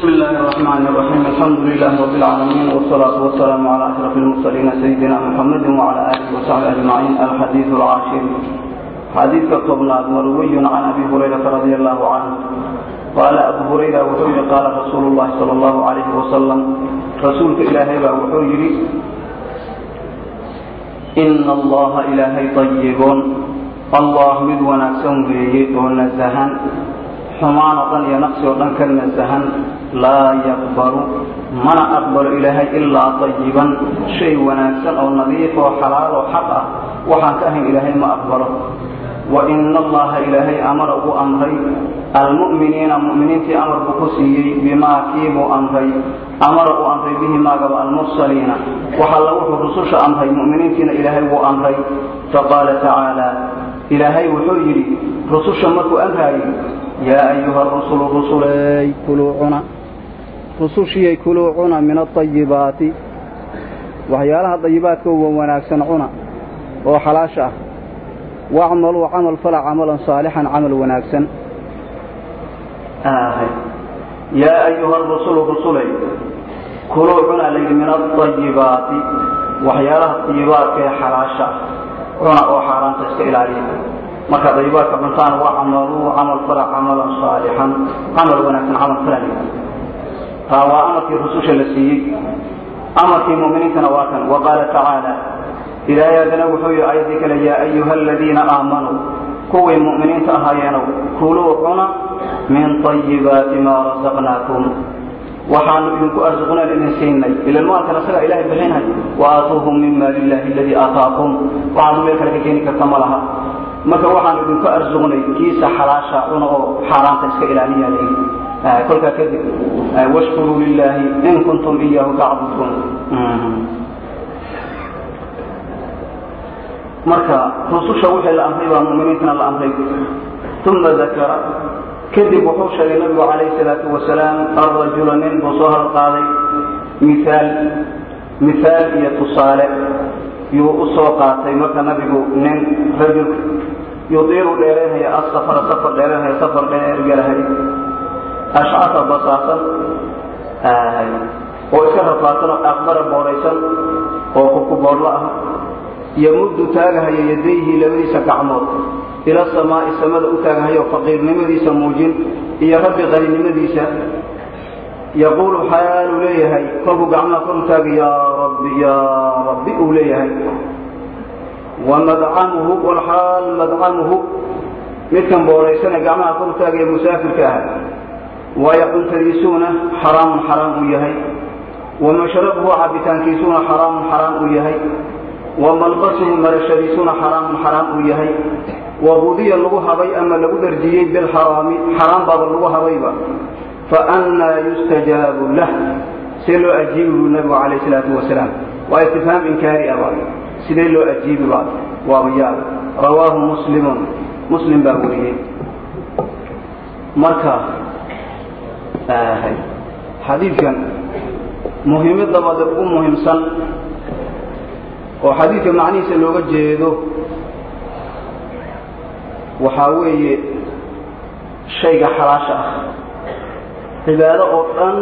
بسم الله الرحمن الرحيم الحمد لله رب العالمين والصلاة والسلام على أشرف المرسلين سيدنا محمد وعلى آله وصحبه أجمعين الحديث العاشر حديث قبناد مروي عن أبي هريرة رضي الله عنه قال أبو هريرة وحوي قال رسول الله صلى الله عليه وسلم رسولك إلهي وحوي إن الله إلهي طيب الله مد ونعسون بيه ونزهن xumaan oo dhan iyo naqsi oo dhan ka nasahan laa yaqbalu mana aqbalo ilaahay ilaa tayiban shay wanaagsan oo nadiif oo xalaal oo xaq ah. Waxaan ka ahayn ilaahay ma aqbalo. Wa ina allaha ilaahay amara ugu amray almu'miniina mu'miniintii amar buu ku siiyey bimaa kiibuu amray amara uu amray bihi maagaba almursaliina. Waxalla wuxuu rususha amray mu'miniintiina ilaahay wuu amray. Faqaala tacaala ilaahay wuxuu yidhi rususha markuu amraayey yaa ayuha rusulu rusuley kuluu cuna rusushiyay kuluu cuna min aayibaati waxyaalaha dayibaadka wa wanaagsan cuna oo xalaasha ah. Wacmaluu camal fala camalan saalixan camal wanaagsan. Yaa ayuha rusulu rusuley kuluu cuna layidhi min aayibaati waxyaalaha ayibaadka ee xalaasha cuna oo xaaraanta iska ilaaliya. Markaad dayibaadka cuntaan wacmaluu camal fala camalan saalixan camal wanaagsan camal falal taa waa amarkii rususha la siiyey amarkii mu'miniintana waa kan wa qaala tacaala ilaahay haddana wuxuu yihi ayaddii kale yaa ayuha aladiina aamanuu kuwii mu'miniinta ahaayeenow kuluu cuna min طayibaati maa rasaqnaakum waxaanu idinku arsuqnaan idin siinay. Ila maalkan asagaa ilahay bixinhay wa aatuuhum min maali illahi aladii aataakum. Waxaadu meel kale ka keeni karta ma laha. Marka waxaanu idinku arsuqnay kiisa xalaasha cuna oo xaaraanta iska ilaaliya layidhi kolkaa kadib washkuruu lilaahi in kuntum iyaahu tacbuduun marka rususha wixii la amray baa mu'miniintana la amray uma dakara kadib wuxuu sheegay nabigu calayhi salaatu wasalaam alrajula nin buu soo halqaaday miaal mihaal iyo tusaale yuu u soo qaatay marka nabigu nin rajulka yudiilu dheeraynhaya asafara safar dheeraynhaya safar dheer galahay ashcata basaasan oo iska rafaadsan oo aqbara boodhaysan oo kubku boodhlo ah yamuddu taagahaya yadayhi labadiisa gacmood ila samaa'i samada u taagahayo faqiirnimadiisa muujin iyo rabbi qaninimadiisa yaquulu xaaluu leeyahay kolkuu gacmaha kor u taagay yaa rabbi yaa rabbi uu leeyahay wa madcamuhu walxaal madcamuhu midkan boodhaysane gacmaha kor u taagaya musaafirka ah waayo cuntadiisuuna xaraamun xaraam uu yahay wa mashrabuhu cabitaankiisuuna xaraamun xaraam uu yahay wa marashadiisuna xaraamun xaraam uu yahay wa budiya lagu habay ama lagu dharjiyey bilxaraami xaraam lagu habayba. Faannaa yustajaabu lah see loo ajiibi buu nabigu calayh salaatu wasalaam waa istifhaam inkaari aba sidee loo ajiibi ba waaba yaab rawaahu muslimun. Muslim baa weriyey marka xadiidkan muhiimad dabade ugu muhiimsan oo xadiidka macnihiisa looga jeedo waxaa weeye shayga xalaasha ah. Cibaado oo dhan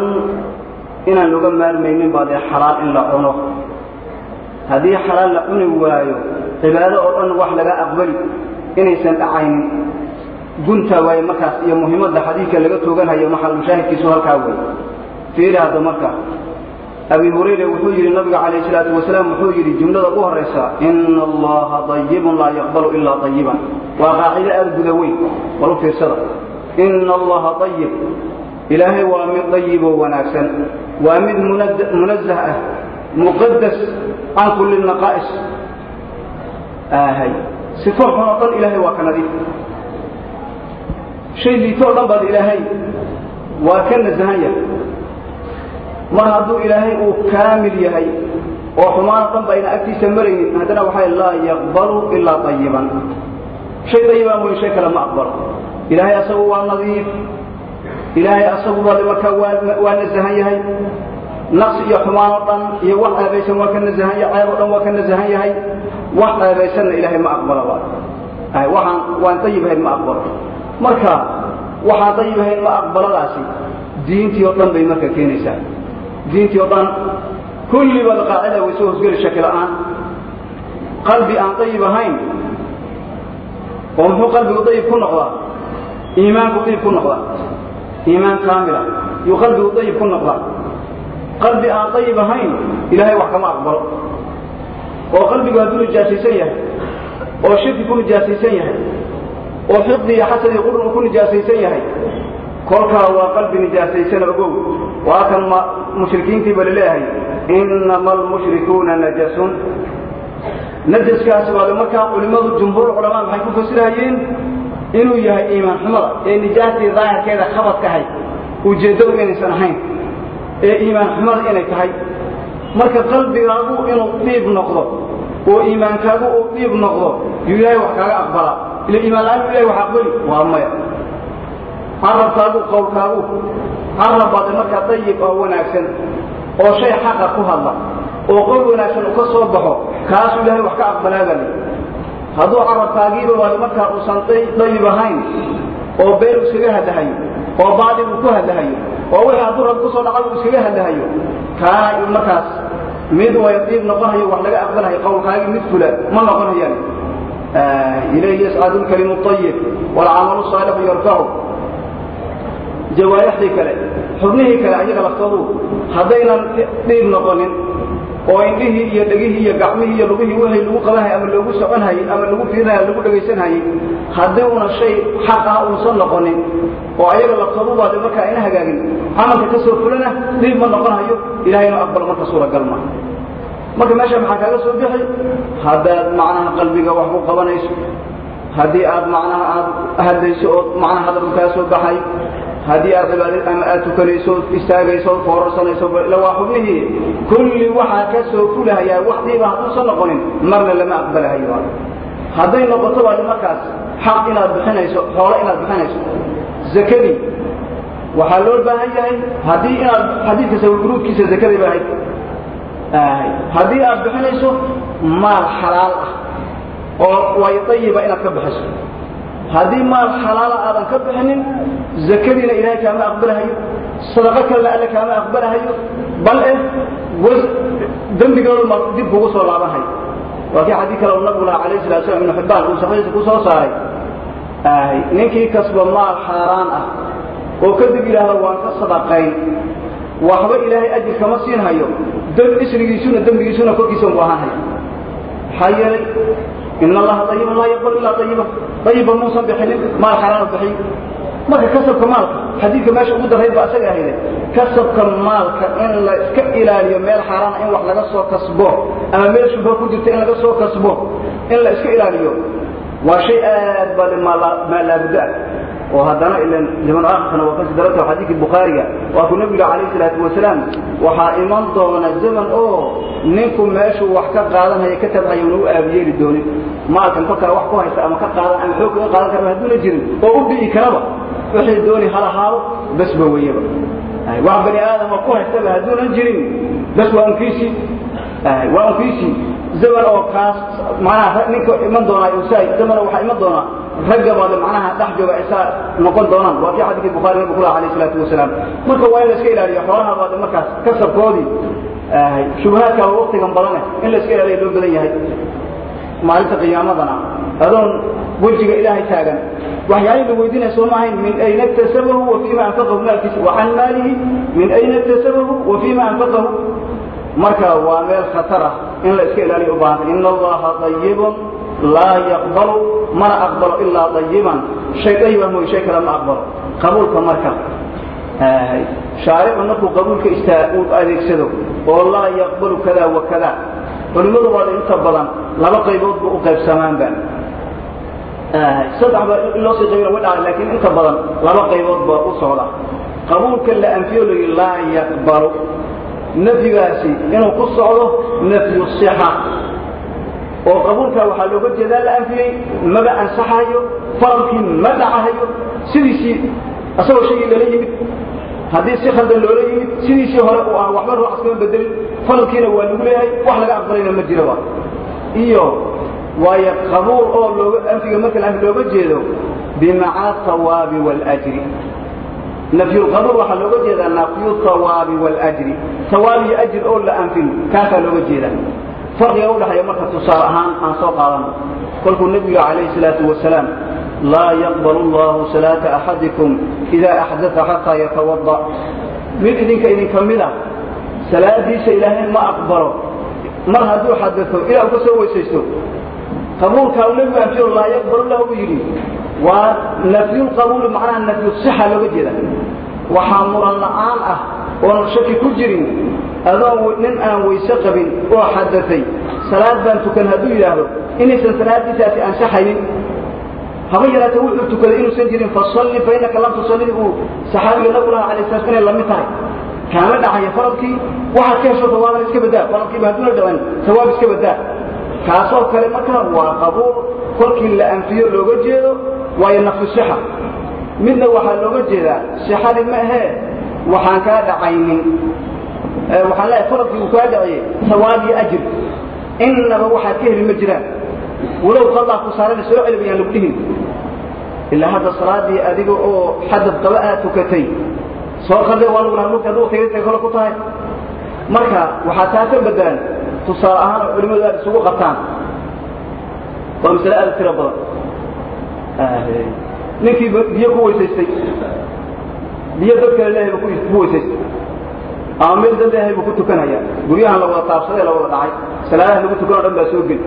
inaan looga maarmaynin baa dee xalaal in la cuno. Haddii xalaal la cuni waayo cibaado oo dhan wax laga aqbali inaysan dhacaynin gunta waaye markaas iyo muhiimadda xadiidka laga tooganhayo maxalmushaahidkiisu halkaa wey fiiri marka abi hurayra wuxuu yidhi nabiga calayh salaatu wasalaam wuxuu yidhi jumlada u horaysa ina allaha dayibun laa yaqbalu ilaa dayiban waa qaacido aada guda weyn bal u fiirsada. Ina allaha dayib ilaahay waa mid dayiboo wanaagsan waa mid munazah ah muqadas can kulli naqaa'is. Ahay sifo xun oo dhan ilaahay waa ka nadiif shay liito o dhan baad ilaahay waa ka nasahan yahay. Mar hadduu ilaahay uu kaamil yahay oo xumaano dhan ba ayna agtiisa maraynin haddana waxay laa yaqbalu ilaa ayiban shay dayibaan weyn shay kale ma aqbalo. Ilaahay asagu waa nadiif. Ilaahay asagu baa markaa waa nasahan yahay. Naqsi iyo xumaan oo dhan iyo wax ceebaysan waa ka nasahan yahay ceeb o dhan waa ka nasahan yahay. Wax ceebaysanna ilaahay ma aqbalaba waxaan waan dayibahayn ma aqbalo marka waxaan dayibahayn ma aqbaladaasi. Diintii oo dhan bay marka keenaysaa. Diintii oo dhan kullibaad qaacida way soo hosgeli shaki la'aan. Qalbi aan dayib ahayn oo muxuu qalbigu dayib ku noqdaa? Iimaanku dayib ku noqdaa? Iimaan kaamila. Yuu qalbigu dayib ku noqdaa? Qalbi aan dayib ahayn ilaahay wax kama aqbalo. Oo qalbigu hadduu nijaasaysan yahay oo shirki ku nijaasaysan yahay oo xiqdi iyo xasad iyo qurun ku nijaasaysan yahay. kolkaa waa qalbi nijaasaysan ogow. Waa kan mushrikiintiiba la leeyahay inama almushrikuuna najasun. Najaskaasi waa markaa culimmadu jumhuur culamaa maxay ku fasirahayeen inuu yahay iimaan xumada ee nijaastii daahirkeeda khabadkahay ujeeddadu inaysan ahayn ee iimaan xumada inay tahay. Marka qalbigaagu inuu dhiib noqdo oo iimaankaagu uu dhiib noqdo yuu ilaahay wax kaaga aqbalaa ila iimaan la'aan ilahay wax aqbali waa maya. Carabkaagu qowlkaagu. Carab baade markaa dayib oo wanaagsan oo shay xaqa ku hadla oo qowl wanaagsan uu ka soo baxo kaasuu ilaahay wax ka aqbalaagali hadduu carabkaagiiba waade markaa uusan dayib ahayn oo been iskaga hadlahayo oo baadil uu ku hadlahayo oo wixii hadduu rab ku soo dhacay uu iskaga hadlahayo kaana markaas mid way diib noqonayo wax laga aqbalayo qowlkaagii mid fula ma noqonayaan ilayhi yascadu lkalimu ayib waalcamalu saalixu yarfacu jawaarixdii kale xubnihii kale ayaga laftoodu haddaynan dhiib noqonin oo indhihii iyo dhegihii iyo gacmihii iyo lugihii wixii lagu qabanhayay ama loogu soconhayay ama lagu fiirinaya lagu dhegaysanhayay haddii una shay xaq ah uusan noqonin oo ayaga laftoodu baade markaa ina hagaagin camalka ka soo fulana dhiib ma noqonhayo ilahay inuu aqbalo marka suuragal ma marka meesha maxaa kaaga soo bixi haddaad macnaha qalbiga wax ku qabanayso haddii aad macnaha aad hadlayso oo macnaha hadalku kaa soo baxay haddii aad cibaadad ama aad tukanayso istaagayso foorarsanayso ila waa xubnihii. Kulli waxaa ka soo fulahayaa waxdiiba hadduusan noqonin marna lama aqbalahayo hadday noqoto baadi markaas xaq inaad bixinayso xoolo inaad bixinayso. Zakadii waxaa loo baahan yahay haddii inaad xadiidka sawirguruudkiisa zakadii baahayd haddii aad bixinayso maal xalaal ah oo way dayiba inaad ka bixiso. Haddii maal xalaala aadan ka bixinin zakadiina ilaahay kaama aqbalahayo sadaqo kalena alle kaama aqbalahayo bal eh dembigooda dib kugu soo laabanhayo waa kii xadii kale nabigu laha alayh salatu slam ibnu xibbaan uu saxiisa ku soo saaray. Ninkii kasba maal xaaraan ah oo kadib yidhaahda waan ka sadaqayn waxba ilaahay ajir kama siin hayo. Isrigiisuna dembigiisuna korkiisa bu ahaan hayo. Maxaa yeelay in allaha ayiban laa yaqbal ilaa ayiba ayiba muusan bixinin maal xaraana bixiy marka kasabka maalka xadiidka meesha ugu darayd ba asaga ahayde kasabka maalka in la iska ilaaliyo meel xaaraana in wax laga soo kasbo ama meel shubha ku jirta in laga soo kasbo in la iska ilaaliyo waa shay aad baa maa laabudda ah oo haddana ilan liman aakhirkana waa kasi daranta xadiidkii bukhaariga waa ku nebiga calayhi salaatu wasalaam. Waxaa iman doona zaman oo ninku meeshuu wax ka qaadanhaya ka tabhaya una u aabiyeeli doonin. Maalkan kolkaa wax ku haysta ama ka qaadan ama xoog kaga qaadan karaba hadduuna jirin oo u dhi'i karaba. Wixii dooni halahaado basba weeyaba. Wax bani aadama ku haystaba hadduunan jirin. Bas waa unkiisii waa unkiisii zaman oo kaas macnaha ninka iman doonaa usaay zaman waxaa iman doonaa ragga baad macnaha dhex jooga isaa noqon doonaan. Waa kii xadiidkii bukhaari nabigu kulaha alayh salaatu wasalaam. Marka waa in la iska ilaaliyo xoolaha baad markaas kasabkoodii shubahaadka waktigan badane in la iska ilaaliya loo badan yahay. Maalinta qiyaamadana adoon wejiga ilaahay taagan. Waxyaalihii la weydiinaya soo maahayn min ayna iktasabahu wa fiima anfaqahu maalkiisa wa can maalihi min ayna iktasabahu wa fiima anfaqahu. Marka waa meel khatar ah in la iska ilaaliyo u baahanta ina allaha ayibun laa yaqbalu mana aqbalo ilaa ayiban shay ayiba mooy shay kale ma aqbalo. Qabuulka marka shaaricu markuu qabuulka uu adeegsado oo laa yaqbalu kada wa kada. Culimmadu waada inta badan laba qaybood ba u qaybsamaanba. Saddex ba loo sii qaybina way dhaca laakiin inta badan laba qaybood ba u socda. Qabuulka la anfiyo layi laa yaqbalu. Nafyigaasi inuu ku socdo nafyu sixa oo qabuulka waxaa looga jeedaa la anfiyey maba ansaxayo faralkii ma dhacahayo sidiisii asagoo shaygii lala yimid haddii si khaldan loola yimid sidiisii hore uu ah waxba ruuxas kama bedelin faralkiina waa lagu leeyahay wax laga aqbalayna ma jiraba iyo waayo qabuul oo looga anfiga marka la anfi looga jeedo bimacna thawaabi waljri nafyulqabuul waxaa looga jeedaa nafyu thawaabi waljri hawaab iyo ajir oo la anfin kaasaa looga jeedaa farqiga udhexeeya marka tusaale ahaan aan soo qaadano kolkuu nebiga calayhi salaatu wasalaam laa yaqbalu allahu salaata axadikum idaa axdaa xataa yatawada mid idinka idinka mid a salaadiisa ilaahay ma aqbalo. Mar hadduu xadao ilaa uu ka soo weysaysto qabuulkaa uu nebigu anfiyo laa yaqbalu lahu buu yidhi. Waa nafyulqabuuli macnaha nafyu sixa looga jeeda. Waxaa muran la'aan ah oon shaki ku jirin adoon nin aan weyse qabin oo xadatay salaad baan tukan hadduu yidhaahdo inaysan salaadiisaasi ansaxaynin haba yaraata wuxuu tukaday inuusan jirin fasalli fa innaka lam tusalli uu saxaabiga nabigu laha alay slam inay la mid tahay. Kaama dhacaya faradkii waxaad ka hesho sawaaban iska badaa faradkiiba hadduuna dhacan sawaab iska badaa kaasoo kale marka waa qabuul kolkii la anfiyo looga jeedo waayo nafyu sixa midna waxaa looga jeedaa sixadii ma ahee waxaan kaa dhacaynin. Waxaan leeyahay faradkii uu kaa dhaciyey sawaab iyo ajir. Innaba waxaad ka heli ma jiraan. Walow qadaa ku saarana soo celi bayaan lagu dhihin. Ilaa hadda salaadii adiga oo xadad qaba aad tukatay soo qade waa lagu lahaa lugta hadduu tagay kale ku tahay. Marka waxaa taa ka badan tusaale ahaan culimmadu aad isugu qabtaan. Waa masale aad u tiro badan. Ninkii biyo ku weysaystay biyo dad kale leehay bu ku weysaystay ama meel dad leehay buu ku tukanaya. Guryahan la wada taabsaday la wada dhacay. Salaadaha lagu tukan o dhan baa soo geli.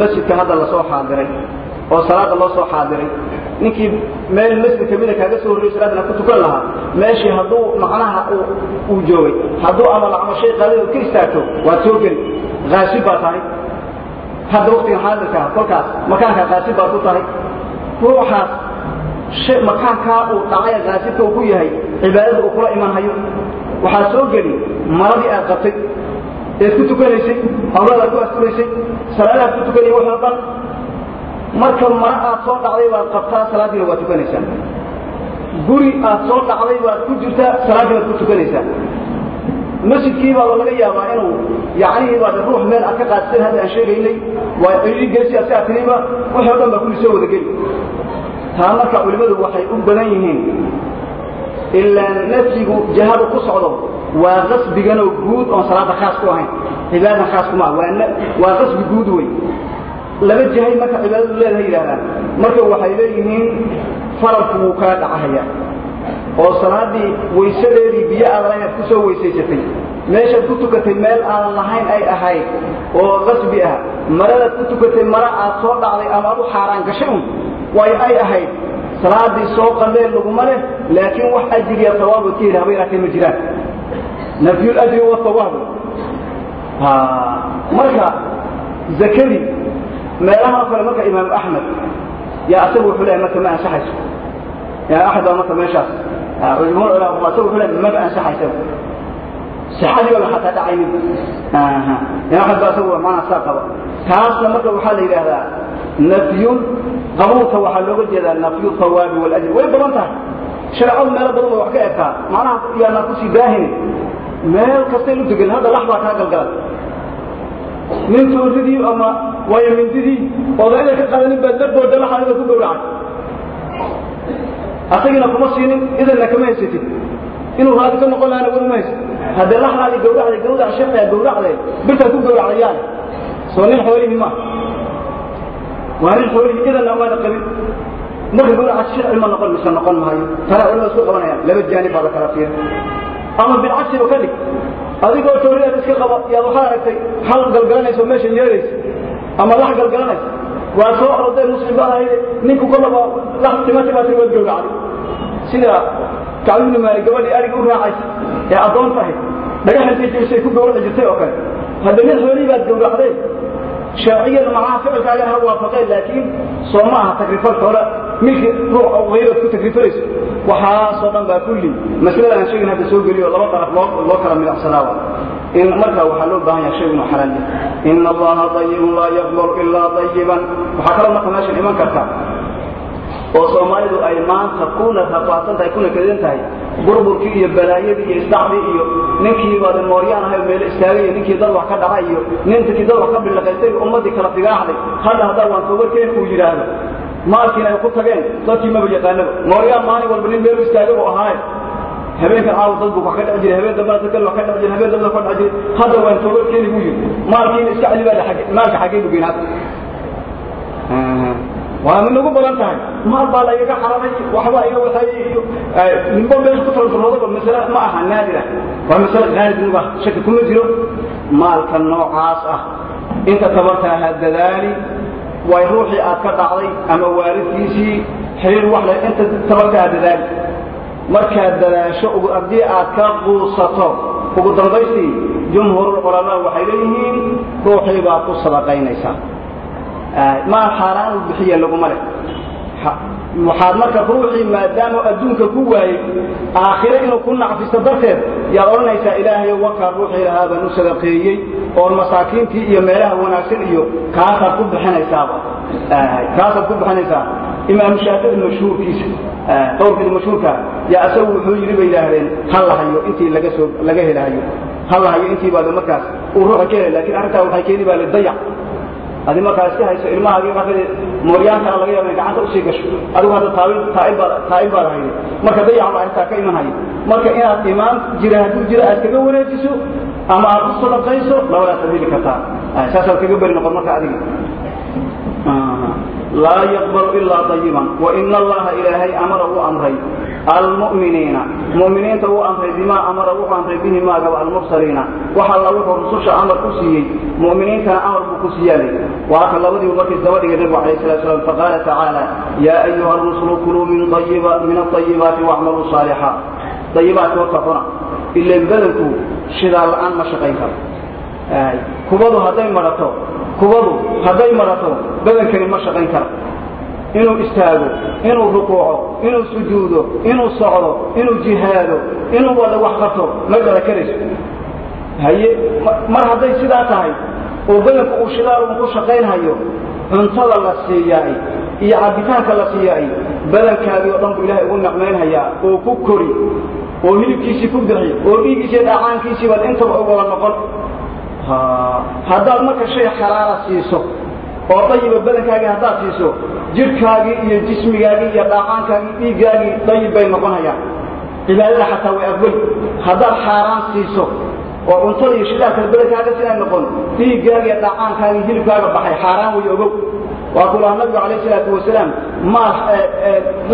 Masjidka hadda la soo xaadiray. Oo salaada loo soo xaadiray. Ninkii meel masjid kamida kaaga soo horreyo salaadana ku tukan lahaa meeshii hadduu macnaha uu joogay hadduu ama lacmo shay qaadid ka istaagto waad soo geli. Haasib baa tahay. Hadda waktigan xaadirkaa kolkaas makaanka haasib baad ku tahay. Ruuxaas makaankaa uu dhacay haasibka uu ku yahay cibaadada uu kula iman hayo waxaa soo geli maradii aad qabtay eed ku tukanaysay hawladaad ku asturaysay salaadaad ku tukanaya waxoo dhan marka mara aad soo dhacday baad qabtaa salaadiina waad tukanaysaa guri aad soo dhacday baad ku jirtaa salaaddii baad ku tukanaysaa masjidkii laga yaabaa inuu yacnihii baad ruux meel aad ka qaadsan hadda aan sheegaynay waa cidhi geesi aad si aad tiriba waxoo dhan baa kulli soo wada geli taa marka culimmadu waxay u badan yihiin ilaa nafyigu jahadu ku socdo waa qasbiganoo guud oon salaada khaas ku ahayn cibaadadan khaas kuma ah waa qasbi guud wey laba jahay marka cibaadadu leedahay yidhahdaan marka waxay leeyihiin faralku wuu kaa dhacahaya oo salaadii waysadeedii biyo aadan inaad ku soo weysaysatay meeshaad ku tukatay meel aadan lahayn ay ahayd oo qasbi ah maradaad ku tukatay mara aad soo dhacday ama ad u xaaraan gashay un waayo ay ahayd salaadii soo qandeen laguma leh laakiin wax ajiriya sawaabad ka haba yaraatee ma jiraan. Nafyuljri wasawaab marka zakadii meelahan oo kale marka imaam axmed yaa asagu wuxuu leeyahay marka ma ansaxayso imaam axmed baa marka meeshaas jumhur culama asagu wuxuu leeyahay maba ansaxaysa sixadii baba xataa dhacaynin imaam axmed baa asagu maanaa saa qaba. Taasna marka waxaa la yidhaahdaa nafyun qabuulka waxaa looga jeedaa nafyu thawaabi waljri way badan tahay. Shareecadu meelo badan bay wax ka egtaa macnaha yaanaan ku sii daahine. Meel kastay u degan hadda lax baa kaa galgalan nin tooridii ama waayo mindidii oodayda ka qaadanin baad la booda laxaada ku gowracay asagiina kuma siinin idanna kama haysatid. Inuu raadi ka noqon lahana war uma haysa haddee laxdaadii gawracday gawrac shaqia gawracday birtaa ku gawracdayaan soo nin xoolihii ma waa nin xoolihii idanna waana qabin. Marka sharci ma noqon mise noqon maayo. Tana culimada isku qabanayaan laba jaanib baa la kala fiir ama bilcagsiba ka dhig. Adigoo tooridaad iska qaba yaad waxaad aragtay hal galgalanayso meesha yeelaysa ama lax galgalanaysa waa soo orday muslim baad ahayde ninku kolaba lax timati baa tiri waad gawracday. Sida kacbibni maali gabadhii ariga u raacaysa ee addoon tahay dhagaxankii jibisay ku gawraci jirtay oo kale. Hadda nin xoolihii baad gawracday sharciyan macnaha ficilkaagan ha waafaqeen laakiin soo ma aha takrifal xoole milki ruux hayraad ku takrifalayso waxaasoo dhan baa kulli maslada aan sheegin hadda soo geliyo laba daraf loo kala midacsanaawa in marka waxaa loo baahan yahay shaygu inuu xalaal yahay. Ina allaha dayibun laa yaqbalu ilaa dayiban waxaa kaloo marka meeshan iman karta. Oo soomaalidu ay maanta kuna rafaadsan tahay kuna kadan tahay burburkii iyo balaayadii iyo isdhacdii iyo ninkii baada mooryaan ahay meelo istaagay ninkii dad wax ka dhacay iyo ninkii dad wax ka bilaqaysay ummadii kala figaaxday hadda haddaa waan soo warkeen uu yidhaahdo maalkiina ay ku tageen dadkii maba yaqaanaba mooryaa maalin walba nin meel istaaga u ahaaye habeenkan caawa dad buu wax ka dhac jiray habeen dambana kale wax ka dhac jiray habeen dambana ka dhac jiray. Hadda waan toobad keeni buu yidhi maalkiina iska celi baa maalka xaggee buu geyn hadda waa mid nagu badan tahay. Maal baa lagaga xaramay waxba iga waxay ninbo meesha ku talbaroodaba masale ma aha naadira. Waa masale ah shaki kuma jiro. Maalka noocaas ah inta tabartaa ha dadaali way ruuxii aad ka dhacday ama waalidkiisii xiriir wax leh inta tabartaa ha dadaali. Markaad dadaasho haddii aad ka quusato ugu dambaystii jumhuurulculamaa waxay leeyihiin ruuxii baad ku sadaqaynaysaa maal xaaraan uu bixiya laguma leh waxaad marka ruuxii maadaama adduunka ku waayey aakhire inuu ku nacfisto darteed yaad odhanaysaa ilaahay wakaa ruuxii lahaa u sadaqeeyey oon masaakiintii iyo meelaha wanaagsan iyo kaasaad ku bixinaysaaba. Kaasaad ku bixinaysaa. Imaam shaafici mashhuurkiisa qowlkiisa mashhuurka yaa asagu wuxuu yidhi bay yidhaahdeen ha la hayo intii laga soo laga helahayo ha la hayo intii baada markaas uu ruuxa ka helay laakiin arrintaa waxay keeni baa lidayac adi markaa iska hayso ilmahaagii marka mooryaankana laga yaaba gacanta u sii gasho. Adigu hadda taail baad hayday marka dayac baa arrintaa ka iman haya marka inaad imaan jira hadduu jira aad kaga wareejiso ama aad ku sadaqayso labadaas ad heli kartaa. Saasaad kaga beri noqon marka adiga. Laa yaqbalu ilaa ayiban waina allaha ilaahay amara uu amray almu'miniina mu'miniinta uu amray bimaa amara wuxuu amray bihi maagaba almursaliina wax alla wuxuu rususha amar ku siiyey mu'miniintana amar buu ku siiyaalay waa ka labadiibu markiis daba dhigay nabigu alayh salatu slam faqaala tacaala yaa ayuha rusulu kuluu min aayibaati wacmaluu saalixa ayibaadka horta cuna ilan badanku shidaa la'aan ma shaqayn karo kubadu hadday marato kubadu hadday marato badankani ma shaqayn karo inuu istaago inuu rukuuco inuu sujuudo inuu socdo inuu jihaado inuu wada wax qabto ma gala karayso haye mar hadday sidaa tahay oo badanku uu shidaal uu ku shaqaynhayo cuntada la siiyaay iyo cabitaanka la siiyaay badankaadii oo dhan buu ilaahay ugu nicmaynhayaa oo ku kori oo hilibkiisii ku bixi oo dhiiggiisiiyo dhacaankiisii baad intaba u wada noqon. Haddaad marka shay xalaala siiso oo dayiba badankaagii haddaad siiso jidhkaagii iyo jismigaagii iyo dhaacaankaagii dhiiggaagii dayib bay noqonayaan. Cibaadada xataa way aqbali. Haddaad xaaraan siiso oo cuntada iyo shidaalka badankaaga sinay noqon dhiiggaaga iyo dhaacaankaagii hilibkaaga baxay xaaraan way ogow. Waa ku lahaa nabigu calayh salaatu wasalaam maal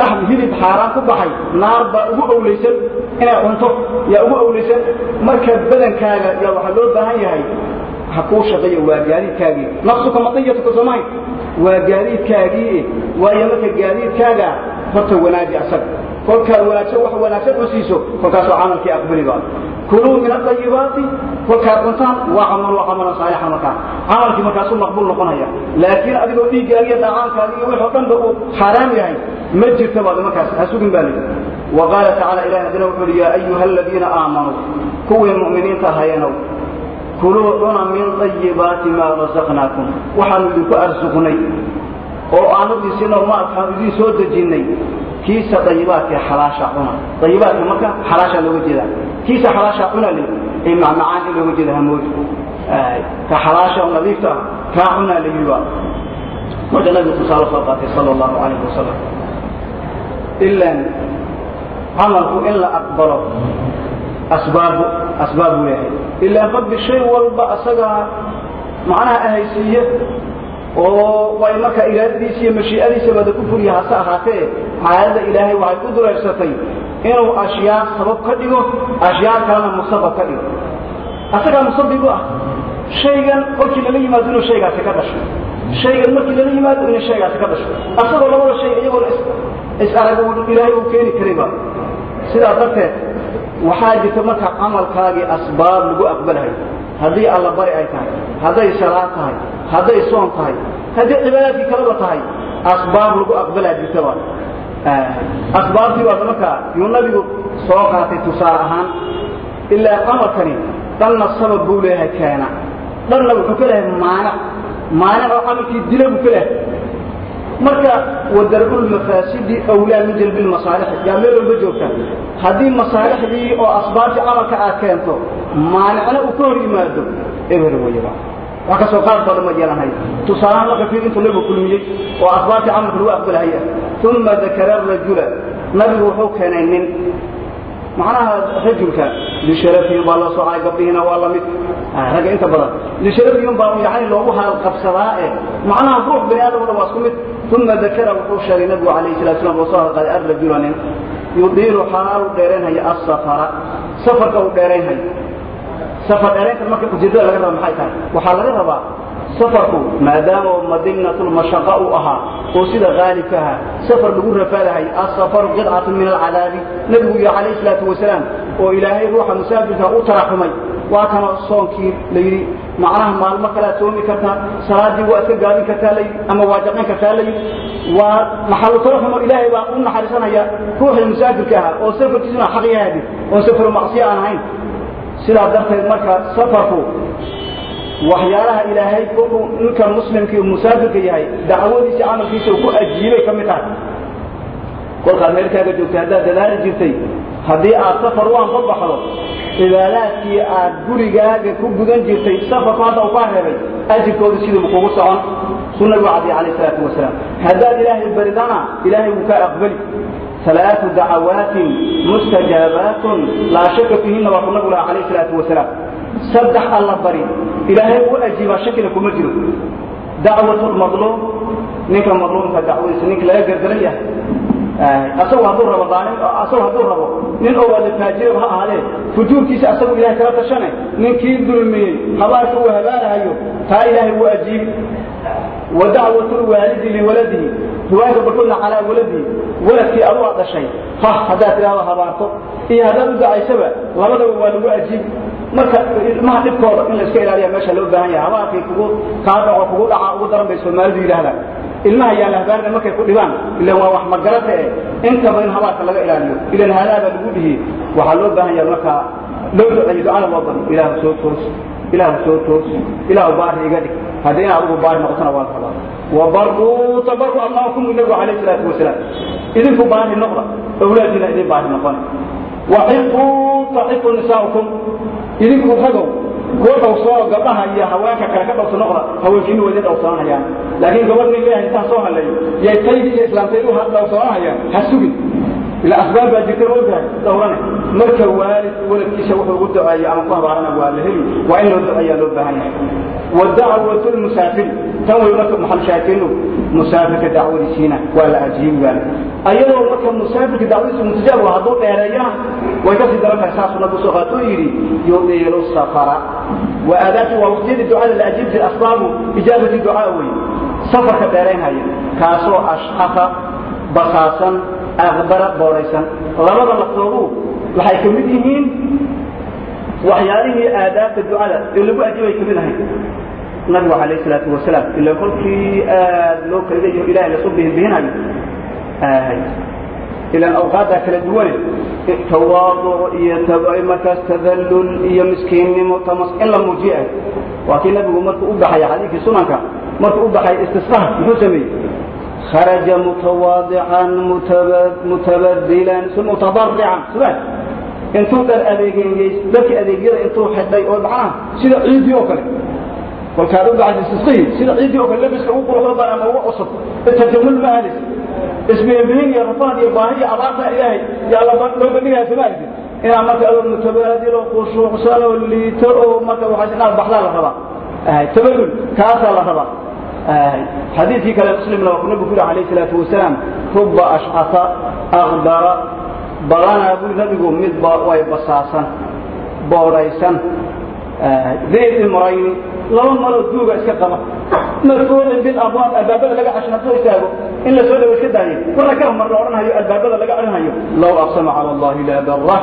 laxm hilib xaaraan ku baxay naar baa ugu owlaysan inay cunto yaa ugu owlaysan marka badankaaga yaa waxaa loo baahan yahay ha kuu shaqeeyo waa gaadiidkaagii nafsuka matiyatuka soomahay waa gaadiidkaagii waayo marka gaadiidkaaga horta wanaaji asaga. Kolkaad wanaagsan wax wanaagsan u siiso kolkaasoo camalkii aqbali baa kuluu min aayibaati kolkaad cuntaan waa camaluu camalan saalixa markaa. Camalkii markaasuu maqbuul noqonaya. Laakiin adigoo dhiiggaagiyo dhaacaankaagi iyo wixoo dhanba uu xaaraam yahay ma jirta baad markaas ha sugin baa lidi wa qaala tacala ilahi haddana wuxuu uhi yaa ayuha aladiina aamanuu kuwii mu'miniinta ahayeenow kuluu cuna min ayibaati maa rasaqnaakum waxaanu idinku arsuqnay oo aanu dhisinoo maalkaanu idiin soo dejinnay. Kiisa ayibaadka xalaasha cuna. Ayibaadka marka xalaasha looga jeeda kiisa xalaasha cuna le ee macmacaan in looga jeeda hamoodi ka xalaasha nadiifta ah kaa cunaa la yiba marka nabigu tusaale soo qaatay sala allahu calayhi wasalam ilan camalku in la aqbalo asbaab buu leeyahay ilaan rabbi shay walba asagaa macnaha ahaysiiye oo way markaa iraadadiisa iyo mashii'adiisa bada ku fuliya hase ahaatee caadada ilaahay waxay ku dureersatay inuu ashyaa sabab ka dhigo ashyaa kalena musabab ka dhigo. Asagaa musabib u ah. Shaygan kolkii lala yimaado inuu shaygaasi ka dhasho. Shaygan markii lala yimaado inuu shaygaasi ka dhasho. Asagoo labada shay iyagoona is arag ilaahay uu keeni karayba sidaa darteed waxaa jirta marka camalkaagii asbaab lagu aqbalahay haddii alla bari ay tahay hadday salaad tahay hadday soon tahay haddii cibaadaadkii kaleba tahay asbaab lagu aqbalaa jirtaba asbaabtii baad markaa yuu nabigu soo qaatay tusaale ahaan ilaa camalkani dhanna sabab buu leeyahay keena. Dhanna wuxuu ka leeyahay maanic maanic oo camalkii dila buu ka leeyahay marka wadarculmafaasidi awlaa min jalbi lmasaalixi yaa meel walba joogta. Haddii masaalixdii oo asbaabtii camalka aad keento maanicna uu ka hor yimaado eber weyaba wax ka soo qaad baa lama yeelanhayo tusaalahaan fiir intuu nabigu kulmiyey oo asbaabtii camalka lagu aqbalahaya uma dakara rajula nabigu wuxuu keenay nin. Macnaha rajulka lisharafihi baa loo soocay gabdhihiina waa la mid ragga inta badan lisharafihim baa yani loogu halqabsadaa e macnaha ruux bani aadam o dhan waa isku mid uma dakara wuxuu sheegay nabigu calayhi salatu slam oo soo halqaday arrajula yudiilu xaalu dheeraynhayo asafara safarka uu dheeraynhayo safar dheeraynta marka ujeedada laga raba maxay tahay waxaa laga rabaa safarku maadaama madinatulmashaqa uu ahaa oo sida haalibka ahaa safar lagu rafaadahay asafaru qidcatun min alcadaabi nebigu yidhi calayhi salaatu wasalaam oo ilaahay ruuxa musaafirka u taraxumay waa kana soonkii la yidhi macnaha maalmo kalaad soomi kartaa salaadii waa iska gaabin kartaa layidhi ama waa jaqin kartaa layidhi waa maxalu taraxumo ilaahay baa u naxariisanaya ruuxii musaafirka ahaa oo safarkiisuna xaq yahaadi oon safaru macsiyo aan ahayn. Sidaa darteed marka safarku waxyaalaha ilaahay kolkuu ninka muslimkii musaafirka yahay dacwadiisa camalkiisa ku ajiibay ka mid tahay kolkaad meelkaaga joogtay haddaad dadaali jirtay haddii aad safar u anbabaxdo cibaadaadkii aad gurigaaga ku gudan jirtay safarku hadda u kaa reebay ajirkooda sidiibu kugu socon suu nabigu cadiy calayh salaatu wasalaam haddaad ilaahay baridana ilaahay wuu kaa aqbali ثلاث دعوات مستجابات لا شك فيهن وقال نبي عليه الصلاة والسلام صدح الله بري إلهي هو أجيب شكلكم مجرد دعوة المظلوم نيك المظلوم فدعوة سنيك لا يقدر ليه أسوى هدور ربو Eh, asagu hadduu rabo asagu hadduu rabo nin oo waalifaajiro ha ahaadee fujuurkiisa asagu ilahay kala tashane ninkii dulmiyey habaasha uu habaanahayo taa ilaahay wuu ajiib. ودعوة الوالد لولده duعاaga bkna calىa waladihi waladkii adugaa dhashay ha haddaad tidhaahdo habaarto. Iyo haddaad u dacaysaba labadaba waa lagu ajiib. Marka ilmaha dhibkooda in la iska ilaaliya meesha loo baahan yahay habaarkii kugu kaa dhaco kugu dhacaa ugu daran bay soomaalidu yidhaahdaan ilmaha yaa la habaarina markay ku dhibaan ilan waa wax magarata eh intaba in habaarka laga ilaaliyo ilan haadaabaa lagu dhihi waxaa loo baahan yahay marka loo duceeyo ducada loo badi ilaahu soo toos ilaahu soo toos ilaahu baari iga dhig haddii in adigu baari noqotona waa la rabaa wabaruu tabaru abnaakum nabigu calayhi salaatu wasalaam idinku baari noqda awlaadiina idin baari noqona وحفوا تحفوا نساؤكم idinku ragow kuwa dhowsoo gabdhaha iyo haweenka kale ka dhowsa noqda haweenkiinu wadi dhowsanahayaan laakiin gabadh nin leeyahay intaan soo hadlayo yay taydii iyo islaamtaydu dhowsanahayaan ha sugin ila asbaab baa jirta ogahay dowrane marka waalid waladkiisa wuxuu ugu duceeyo ama ku habaarana waa la heli waa in loo duceeyaa loo baahan yahay ودعوة المسافر تنوي مكة محل شاكينه مسافر دعوة ولا أجيب يعني أيضا مكة مسافر دعوة متجاب وهدو إيريا ويكفي درجة أساس نبو سغاتو يري يطيل السفر وأداة ووسيل الدعاء الأجيب في أسباب إجابة الدعاء وي سفر كدارين هاي كاسو أشحف بخاصا aqbara booraysan. Labada laftoodu waxay ka mid yihiin waxyaalihii aadaabta ducada ee lagu ajibay ka mid ahayn nabigu calayh salaatu wasalaam ila kolkii aad loo kalidayo ilahay lasu bihinbihinayo ilan awqaaddaa kala duwane tawaaduc iyo markaas tadallul iyo miskiinnimo tamas in la muujiya waa kii nabigu markuu u baxaya xadiidkii sunanka markuu u baxay istisqaar muxuu sameeyey? خرج متواضعا متبdلا متضرعا. intuu dhan adeeg dharkii adeegyada intuu xidhay oo macnaha sida ciidii oo kale kolkaad u bacdisisqihi sida ciidii oo kale labiska ugu quruxda badan ama ugu cusub tajamul ma alis isbihinbihin iyo rafaan iyo baahi iyo abaarta ilaahay yaa loo bandhigayaa soo ma alisin inaa marka adoo mutabaadilo khushuucsan oo liito oo marka waxaas inaad baxdaa la rabaa tabalul kaasaa la rabaa xadiidkii kale muslimna waa ku nabigu kuri calayhi salaatu wasalaam ruba ashcata akbara badanaa buu nabigu mid way basaasan boodhaysan dii imrayni laba maloo duuga iska qaba marfuucin bilabwaab albaabada laga cashin hadduu istaago in la soo dhawo iska daaye marna ka mar la odhanayo albaabada laga odhanayo low aqsama cala allahi la barah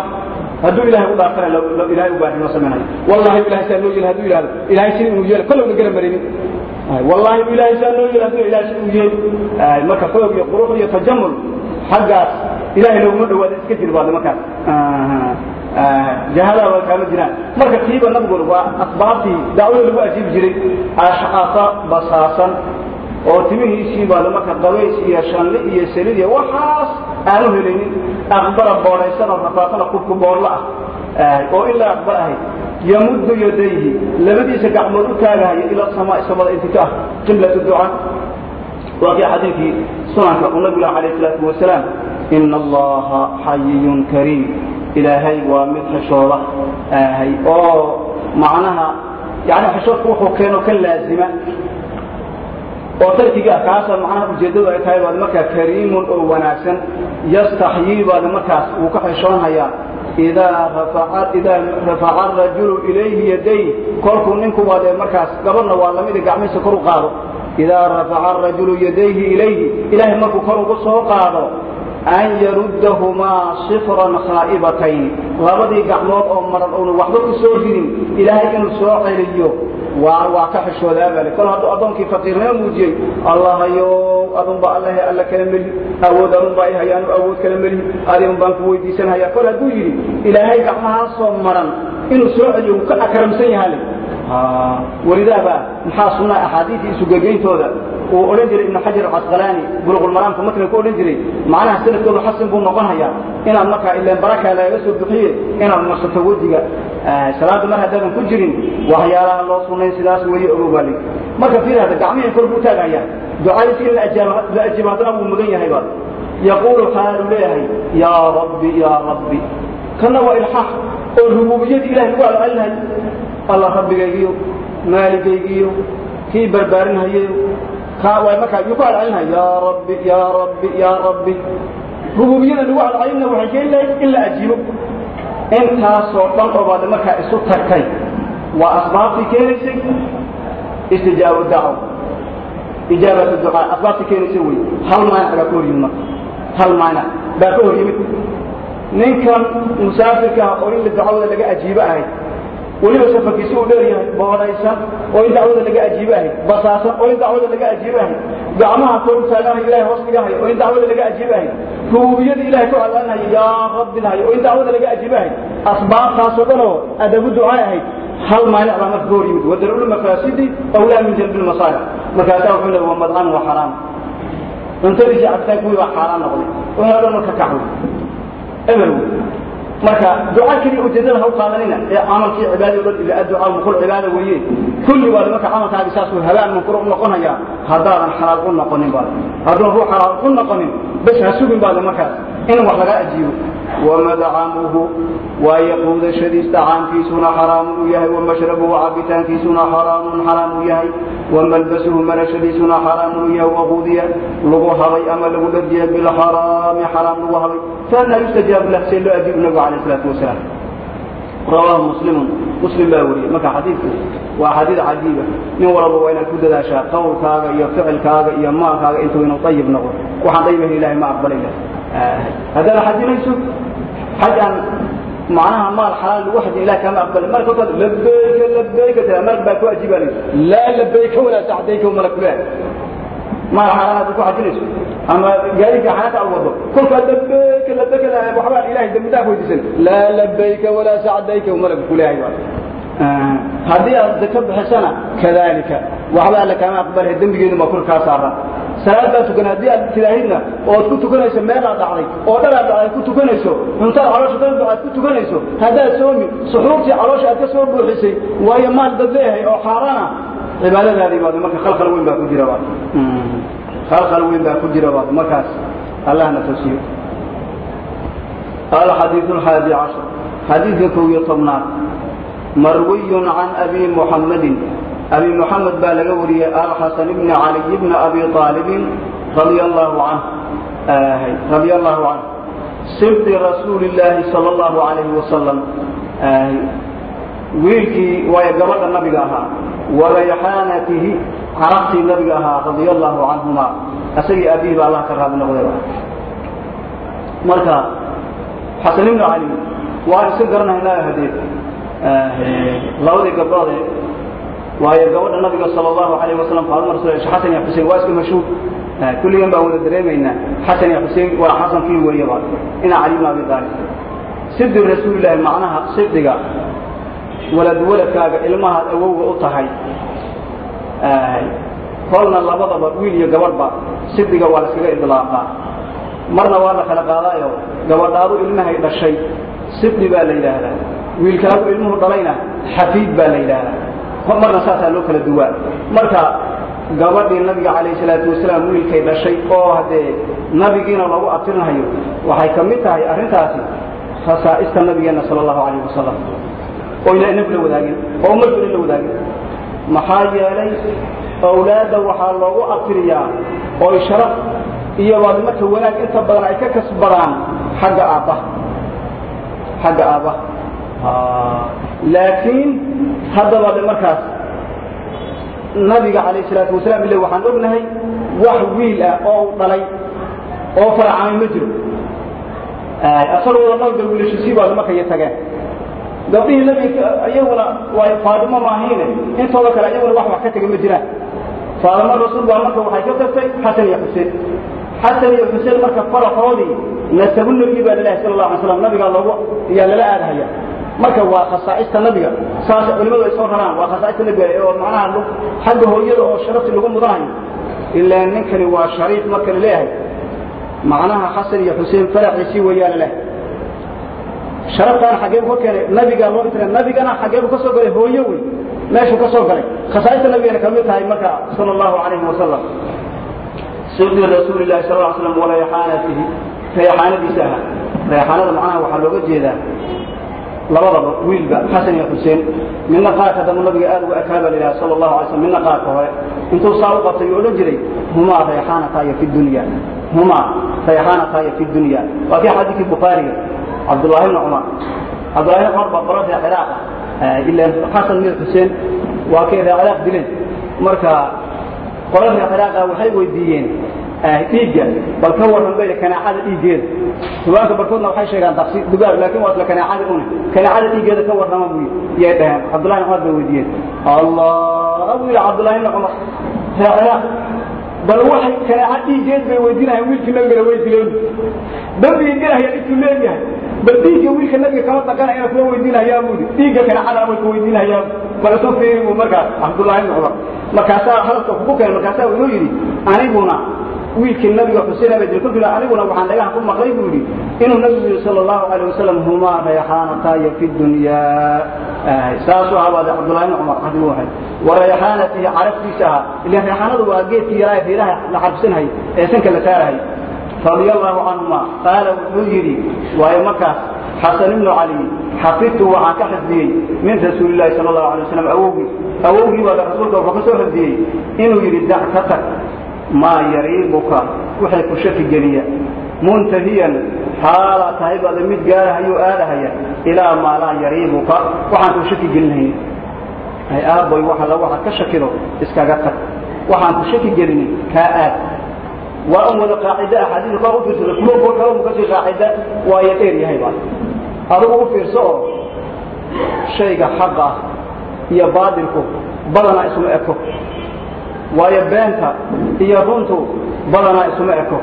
hadduu ilahay u dhaafana ilahay u baarimo samaynayo wallahi ilahay saa loo yeli hadduu yidhahdo ilahay sidii inuu yeelo kollowna gara marinin wallahi ilahay saa loo yeli hadduu ilahay sidii uu yeeli marka xoog iyo qurux iyo tajamul xaggaas ilahay looguma dhawaada iska jir baad markaas jahadaa waa kaama jiraan. Marka tiiba nabiguna waa asbaabtii dacwada lagu ajiibi jiray ashcasa basaasan oo timihiisii baad marka qabays iyo shanli iyo salid iyo waxaas aanu helaynin aqbara boodhaysan oo rafaasana kubku boodla ah. Oo ilaa aqbal ahayd yamuddu yadayhi. Labadiisa gacmood u taagahaya ila samaa samada inti ka ah qiblat ducaa waa kii xadiidkii sunanka uu nabigu lah alayh salaatu wasalaam ina allaha xayiyun kariim. Ilaahay waa mid xishooda ahay oo macnaha yani xishoodku wuxuu keeno ka laazima. Oo tarkiga kaasa macnaha ujeeddadu ay tahay baad markaa kariimun oo wanaagsan. Yastaxyii baad markaas uu ka xishoonhayaa idaa rafaca arajulu ilayhi yaday kolkuu ninku waadee markaas gabadhna waa lamida gacmihiisa kor u qaado. idaa rafaca arajulu yadayhi ilayhi ilaahay markuu kor ugu soo qaado an yaruddahumaa sifran khaa'ibatayn labadii gacmood oo maran oonu waxba ku soo ridin ilaahay inuu soo celiyo waa ka xishoodaabale kol hadduu addoonkii faqiirnimo muujiyey allahayow adunba allahe alla kala melihi awood adunbaa i hayaanu awood kala melihi adigun baan ku weydiisanhayaa kol hadduu yidhi ilaahay gacmahaasoo maran inuu soo celiyo wuu ka akramsan yahale welidaaba maxaa sunaa axaadiidii isugegeyntooda uu odhan jiray ibnu xajar casqalaani buluqulmaraamka markale ku odhan jiray macnaha sanadkoodu xasan buu noqon hayaa inaad markaa ileen baraka lagaga soo bixiye inaad marsato wejiga salaada mar haddaadan ku jirin waxyaalaha loo sunayn sidaas weeye ogow baa lii marka fiirahda gacmihii kor buu taagaya ducadiisi in la ajiibo haddana wuu mudan yahay baa yaquulu xaalu leeyahay yaa rabbi yaa rabbi kanna waa ilxaax oo rububiyadii ilahay lagu alcelinhay alla rabbigaygiyo maaligaygiyo kii barbaarinhayeyo waa markaa yuu ku alcelinhay yaa rabbi yaa rabbi yaa rabbi. Rububiyada lagu alcelinna waxay keeni lahayd in la ajiibo intaasoo dhan oo markaa isu tagtay waa asbaabtii keenaysay istijaaba dacwa. Ijaabatu ducaa asbaabtii keenaysay wey. Hal maanic baa ka hor marka. Hal maanic baa ka hor ninkan musaafirka ah oo in la dacwada laga ajiibo ahayd weliba safarkiisi uu dheer yahay boodhaysan oo in dacwada laga ajiibo ahayd basaasan oo in dacwada laga ajiibo ahayd gacmaha kor taaganayo ilahay hoos dhigahayo oo in dacwada laga ajiibo ahayd rububiyada ilahay ku cadaalinayo yaa rabbi lahayo oo in dacwada laga ajiibo ahayd asbaabtaasoo dhan oo adabu ducaa ahayd hal maanic baa marka ka hor yimid wadarul mafaasidi awlaa min jalbi lmasaalix markaasaa wuxuu leeyahay waa madcan wa xaraam. Cuntadiisa cabitaan kuwii baa xaaraan noqday. Waxaa dhan marka kaxway eber marka duca keliya ujeedada ha u qaadanina ee camalkii cibaadadi o dhan ila adducaa mukul cibaada weeye. Kulli baad marka camalkaagi saasuu habaan munkuro u noqonayaa haddaadan xalaal u noqonin baad hadduun ruux xalaal u noqonin bas ha sugin baad markaas. In wax laga ajiibo wamadcamuhu waayo quudashadiis dacaankiisuna xaraamu u yahay wamashrabuhu cabitaankiisuna xaraamun xaraam u yahay wamalbasuhu marashadiisuna xaraamun u yahay waqudiya lagu habay ama lagu dhajiya bilxaraami xaraam lagu habay faanaa yustajaabu lah see loo ajiibu nabigu alayh salaatu wasalaam rawaahu muslimun muslim baa wariyey marka xadiidku waa xadiid cajiiba nin walba waa inaad ku dadaashaa qawlkaaga iyo ficilkaaga iyo maalkaaga intuu inuu ayib noqdo waxaan daybaha ilahay ma aqbalaya haddaad xajinayso xaj aan macnaha maal xalaal lagu xajin ilah kama aqbalay marka kolkaad labayka labayka tira malag baa ku ajiibanayso laa labayka walaa sacdayka malak kulah maal xalaal haddaad ku xajinayso ama gaadiidka xanaanta aad wado kolkaad labayka labayka waxbaan ilahay dambi dhaaf weydiisan laa labayka walaa sacdayka malak kulehay baa haddii aad zaka bixisana kadalika waxba alle kama aqbalay dembigeedu baa korkaa saaran salaad baa tukan haddii aad tidaahidna ood ku tukanayso meelaad dhacday oo dharaad dhacday ku tukanayso cuntaad caloosha dalba aad ku tukanayso haddaad soomi suxuurtii caloosha aad ka soo buuxisay waayo maal dad leeyahay oo xaaraana cibaadadaadii baad marka khalkhal weyn baa ku jira baad khalkhal weyn baa ku jira baad markaas allahna tosiyo الحديث الحادي عشر حديث كوي طبنات مروي عن أبي محمد أبي محمد بالغوري الحسن بن علي بن أبي طالب رضي الله عنه آه رضي الله عنه سبط رسول الله صلى الله عليه وسلم آه ويلكي ويقبل النبي أها وريحانته عرفتي النبي أها رضي الله عنهما أسي أبيه الله كرام نغيره مركا حسن بن علي وأنا سنقرنا هنا هديد labadii gabdhoode waayo gabadha nabiga sal allahu alayh wasalam faaduma rasul xasan iyo xusein waa iska mashhuur. Kulligan baa wada dareemaynaa xasan iyo xusein waa xasankii weeyaba. Ina cali bn abi aalib sibdi rasuulillahi macnaha sibdiga walad waladkaaga ilmahaad awowga u tahay. Kolna labadaba wiil iyo gabadhba sibdiga waa la iskaga idlaaqaa. Marna waa la kala qaadaayo. Gabadhaadu ilmahay dhashay. Sibdi baa la yidhaahdaa wiilka hadduu ilmuhu dhalayna xafiid baa la yidhaahdaa. Marna saasaa loo kala duwaa. Marka gabadhii nabiga calayhi salaatu wasalaam wiilkay dhashay oo haddee nabigiina lagu abtirinahayo waxay ka mid tahay arrintaasi khasaa'ista nabigeenna sala allahu calayh wasalam oo ina inagu la wadaagin oo ummaduna la wadaagin. Maxaa yeelay awlaadda waxaa loogu abtiriyaa ooy sharaf iyo waad marka wanaag inta badan ay ka kasbadaan xagga aabbaha. Xagga aabbaha laakiin haddaba de markaas nabiga calayh salaatu wasalaam ille waxaan ognahay wax wiil ah oo u dhalay oo faracamay ma jiro asagooda dhowrga wiilashusii baad markay tageen gabdhihii nabiga iyaguna waa faadimo maahiine intooda kale iyaguna wax wax ka tega ma jiraan faadimo rasuul baa marka waxay ka tagtay xasan iyo xuseen xasan iyo xuseen marka faraxoodii nasabu nebi baa lalahay sal la alay slam nabigaa loogu yaa lala aadahaya marka waa khasaa'ista nabiga. Saas culimadu ay soo raraan. Waa khasaa'ista nabiga oo macnaha xagga hooyada oo sharafti lagu mudanayo. Ilaa ninkani waa shariif marka la leeyahay. Macnaha xasan iyo xuseen faraxiisii weeyaa lalehay sharaftaana xaggeebu ka keenay. Nabigaa loo intira nabigana xaggeebu ka soo galay. Hooyo wey meeshuu ka soo galay. Khasaa'ista nabigana ka mid tahay marka sala allahu calayhi wasalam sirdi rasuuli lahi sal ly slam warayaxaanatihi rayaxaanadiisa ahaa. Rayaxaanada macnaha waxaa looga jeedaa labadaba wiilba xasan iyo xuseen. Midna qaarka dambe nabiga aad uga akaaba la yidhaha sala allahu alay slam midna qaarka hore. Intuu saa u qabtay uu odhan jiray humaa rayxaanataaya fi dunya. Humaa rayxaanataaya fi dunya. Waa kii xadiidkii bukhaariga cabdullaahi bni cumar. Cabdullahi bni cumar baa qoro reer ciraaq ilaan xasan iyo xuseen waa kay reer ciraaq dileen. Marka qolo reer ciraaqa waxay weydiiyeen dhiigga bal ka warran bay kanaacada dhiiggeeda dugaanka barkoodna waxay sheegaan daqsi dugaag laakiin waa isla kanaacada une kanaacada dhiiggeeda ka warrama buu yay dhaheen cabdullahi bn cumar bay weydiiyeen. Allah buu yidhi cabdullahi cumar reer ciraaq bal waxay kanaaca dhiiggeed bay weydiinayaan wiilkii nabigana way dileen dambiga gelahaya intuu leeyahay bal dhiigga wiilka nabiga kama daqanayana kuma weydiinahayaa buudi dhiigga kanaacada way ku weydiinahayaa bal isu fiiri buu markaas cabdullahi bni cumar. Markaasaa hadalka kugu keenay markaasaa wuxuu yidhi aniguna wiilkii nabiga xuseen abay dil kolkii aniguna waxaan dhagaha ku maqlay buu yidhi. Inuu nabigu yidhi sala allahu calayh wasalam humaa rayxaanataaya fi dunyaa saasuu ahaa baade cabdullahi bni cumar xadigu wahay wa rayxaanatihi carabtiisa ahaa. Ilan rayxaanadu waa geedkii yaraa fiiraha la carabsanhay ee sanka la saarahay radia allahu canhuma qaala wuxuu yidhi waayo markaas xasan ibnu cali xafidtu waxaan ka xifdiyey min rasuuli lahi sal allahu alay waslam awowgii. Awowgii baa rasuulka wuxuu ka soo xifdiyey inuu yidhi dac ka tag maa yariibuka waxay ku shaki geliya. Muntahiyan xaalaa tahay baada mid gaarahayoo aadahaya ilaa maa laa yariibuka waxaan ku shaki gelinahayn ay aabboy waxa la waxaad ka shakido iskaga tag. Waxaan ku shaki gelinin kaa aad waa un wada qaacida axaadiis kor u fiirsada kuwa kor kale ka sii qaacida waayo dheer yahay baa. Adigu u fiirso oo shayga xaqa ah iyo baadilku badanaa isma eko. Waayo beenta iyo runtu badanaa isma eko.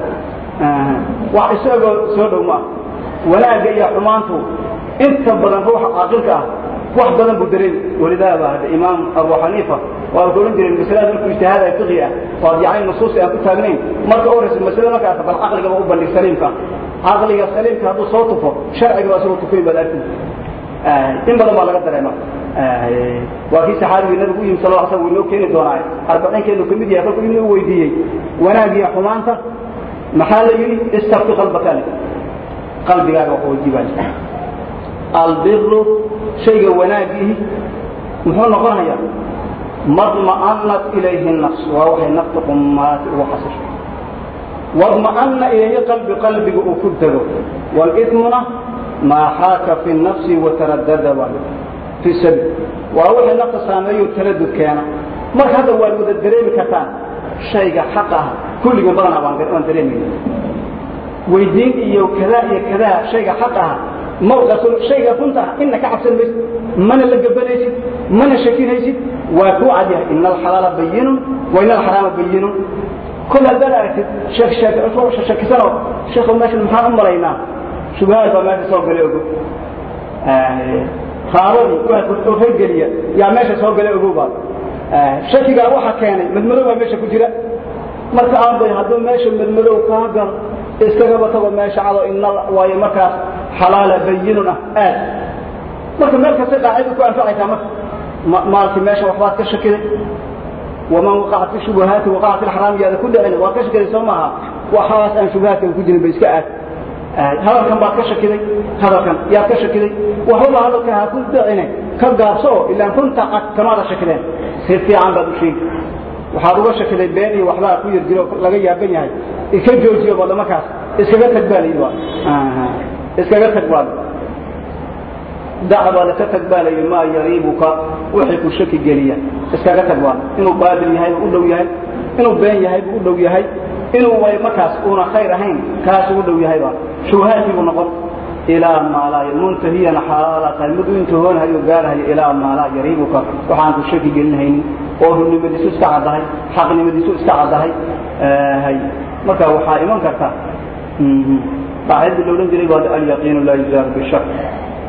Wax isagoo soo dhow maa wanaagga iyo xumaantu inta badan ruuxa caaqilka ah wax badan buu dareemi. Walidaaba hadda imaam abu xaniifa waa ku odhan jiray masalada markuu ijtihaadayo fiqi ah waad yacni nusuusi aan ku taagnayn marka u horeysa masalada markaas bal caqligaba u bandhig saliimka. Caqliga saliimka hadduu soo tufo sharcigaba asagoo tufayn baad arki. In badan baa laga dareema. Waa kii saxaabigii nabigu u yimi sal l slam inoo keeni doonaaye arbaciinkeenu ka mid yahay kolkuu inuu weydiiyey wanaagiyo xumaanta maxaa la yidhi? Istafti qalbaka le qalbigaaga wax weydiibaa albiru shayga wanaagiihi muxuu noqonayaa madma'anat ilayhi nafs waa waxay nafta qumaati ugu xasisho wadma'ana ilayhi qalbi qalbiga uu ku dego. Walitmuna maa xaaka fi nafsi wataradada fi sabi waa waxay nafta saameeyo taradud keena. Marka hadda waad wada dareemi kartaan shayga xaqa ah kulligan badanaa waan dareemayna weydiin iyo kadaa iyo kadaa shayga xaq ah mawqaso shayga runta inna ka cabsan maysid mana la gabanaysid mana shakinaysid waa kuu cad yahay ina alxalaala bayinun wa ina alxaraama bayinun kol haddaad aragtid shakisanoo sheekhu meeshan maxaan u malaynaa shubahaad baa meesha soo galay ogo raabadii horgeliya yaa meesha soo galay ogow shakigaa waxa keenay madmadow baa meesha ku jira. Marka aabay hadduu meesha madmadow kaa galo iskagaba tago meesha cado ina waayo markaas xalaala bayinun ah aad. Marka meel kasta qaacidadu ku anfacaysaa marka maalki meesha waxbaad ka shakiday waman waqaca fi shubuhaati waqaca fi lxaraam yaada ku dhicin waad ka shakiday soo maaha. Waxaas aan shubuhaadka ku jirin ba iska aad. Hadalkan baad ka shakiday hadalkan yaad ka shakiday. Waxbaba hadalkan ha ku dhicine ka gaabso oo ilaan runta cad kamaada shakideen. Si fiican baad u sheegi. Waxaad uga shakiday been iyo waxbaa ku yarjiro laga yaaban yahay. Iska joojiyo bada markaas iskaga tag baa layidhi iskaga tag baa dacbada ka tag baa layidhi maa yariibuka wixii ku shaki geliya. Iskaga tag baa inuu baatil yahay u dhow yahay. Inuu been yahay buu u dhow yahay. Inuu way markaas uuna khayr ahayn kaas ugu dhow yahay baa. Shubahaadkii buu noqon. Ilaa maa laa muntahiyan xaala tahay. Mid u intahoonhayo gaarhayo ilaa maa laa yariibuka. Waxaan ku shaki gelinhaynin oo runnimadiisu iska caddahay. Xaqnimadiisu iska caddahay. Hay. Marka waxaa iman karta qaacidadii la odhan jiray baa alyaqiinu laa yuzaalu bishak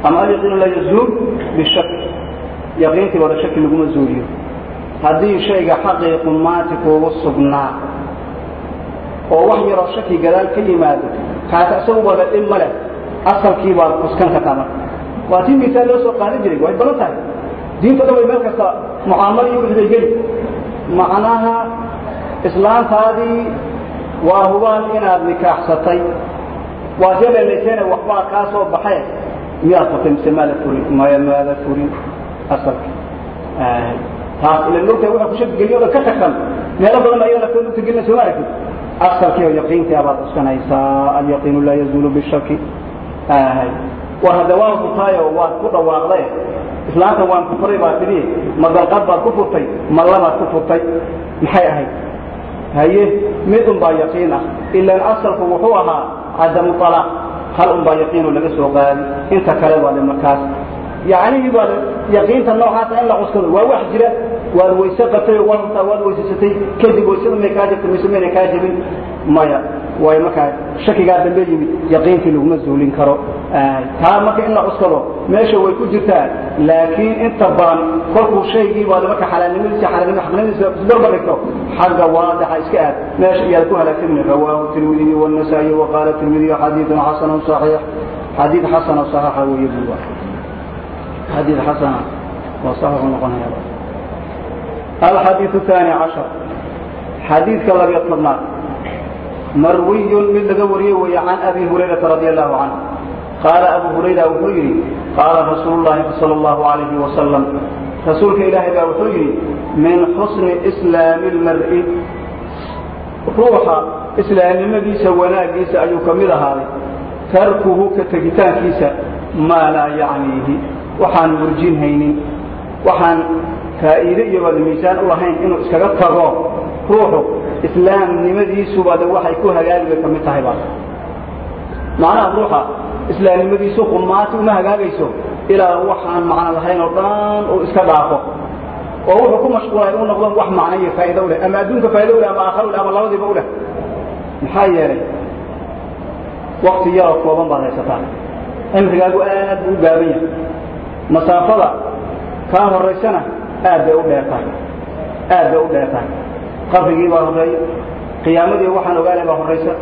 ama alyaqiinu laa yazuul bishak yaqiintii bada shaki laguma zuuliyo haddii shayga xaqii qumaati kuugu sugnaa oo wax yaroo shaki gadaal ka yimaado kaasi isagu wada dhib ma leh asalkii baad kuskan kartaa marka waa tii misaal loo soo qaadan jiray way badan tahay diinta dhan way meel kasta mucaamalo iyo wixii bay geli macnaha islaantaadii waa hubaan inaad nikaaxsatay. Waad yaleelayseene waxbaa kaa soo baxee miyaad furtay mise maada furin? Maya maada furin? Asalka taas ila logtahay waxa ku shaki geliyo o dhan ka tagsan meelo badan ayada laftood ugta gelina sooma aragtid asalkii oo yaqiintii abaad cuskanaysaa alyaqiinu laa yazuulu bishaki. War hadda waan furtaayo waad ku dhawaaqday. Islaantan waan ku furay baa tidhi. Ma dalqad baad ku furtay ma labaad ku furtay. Maxay ahayd haye mid un baa yaqiin ah. Ilaan asalku wuxuu ahaa cadamu hal un baa yaqiino laga soo qaadi. Inta kale baade markaas yanihii baan yaqiinta noocaasa in la cuskado waa wax jira waad weyse qabtay waantaa waad weysasatay kadib weysada may kaa jirta mise mayna kaa jebin. Maya waayo markaa shakigaa dambe yimid yaqiintii laguma zuulin karo. Taa marka in la cuskado meesha way ku jirtaa. Laakiin inta badan kolkuu shaygii baad marka xalaalnimadiisa xalaalnimo xaqnimadiisa isbarbarigto xagga waadaxa iska aad. Meesha iyaad ku halaagsamin rawaahu tirmidii والنسائي وقال tirmidي xadiiث xasan صaxiix xadiiث xasana صaxiixa weeye buu xadiiث xasana waa sax ku noqonaya alxadiiث الثaanي caشhaر xadiidka labiyo tobnaad marwiy mid laga wariye weeye can abi hurayraةa radي الlah canه qaala abu hurayra wuxuu yidhi qaala rasuul الlahi salى الlahu عalayh وasلم rasuulka ilaahay baa wuxuu yidhi min xusni islaami اlmar'i ruuxa islaamnimadiisa wanaaggiisa ayuu ka mid ahaaday tarkuhu ka tegitaankiisa maa laa yacniihi وحان ورجين هينين وحان faa'iide iyo wada miisaan u lahayn inuu iskaga tago ruuxu islaamnimadiisubada waxay ku hagaagi bay ka mid tahay baa macnaha ruuxa islaamnimadiisu qumaati uma hagaagayso ilaa waxaan macno lahayn oo dhan uu iska dhaafo oo wuxuu ku mashquulay uu noqdo wax macno iyo faa'iido u leh ama adduunka faa'iido u leh ama aakharo u leh ama labadiiba u leh maxaa yeelay wakti yaroo kooban baad haysataa cimrigaagu aad buu u gaaban yahay masaafada kaa horaysana aad bay u dheertahay. Aad bay u dheertahay. Qabrigii baa horreeya qiyaamadii waxaan ogaanay baa horaysa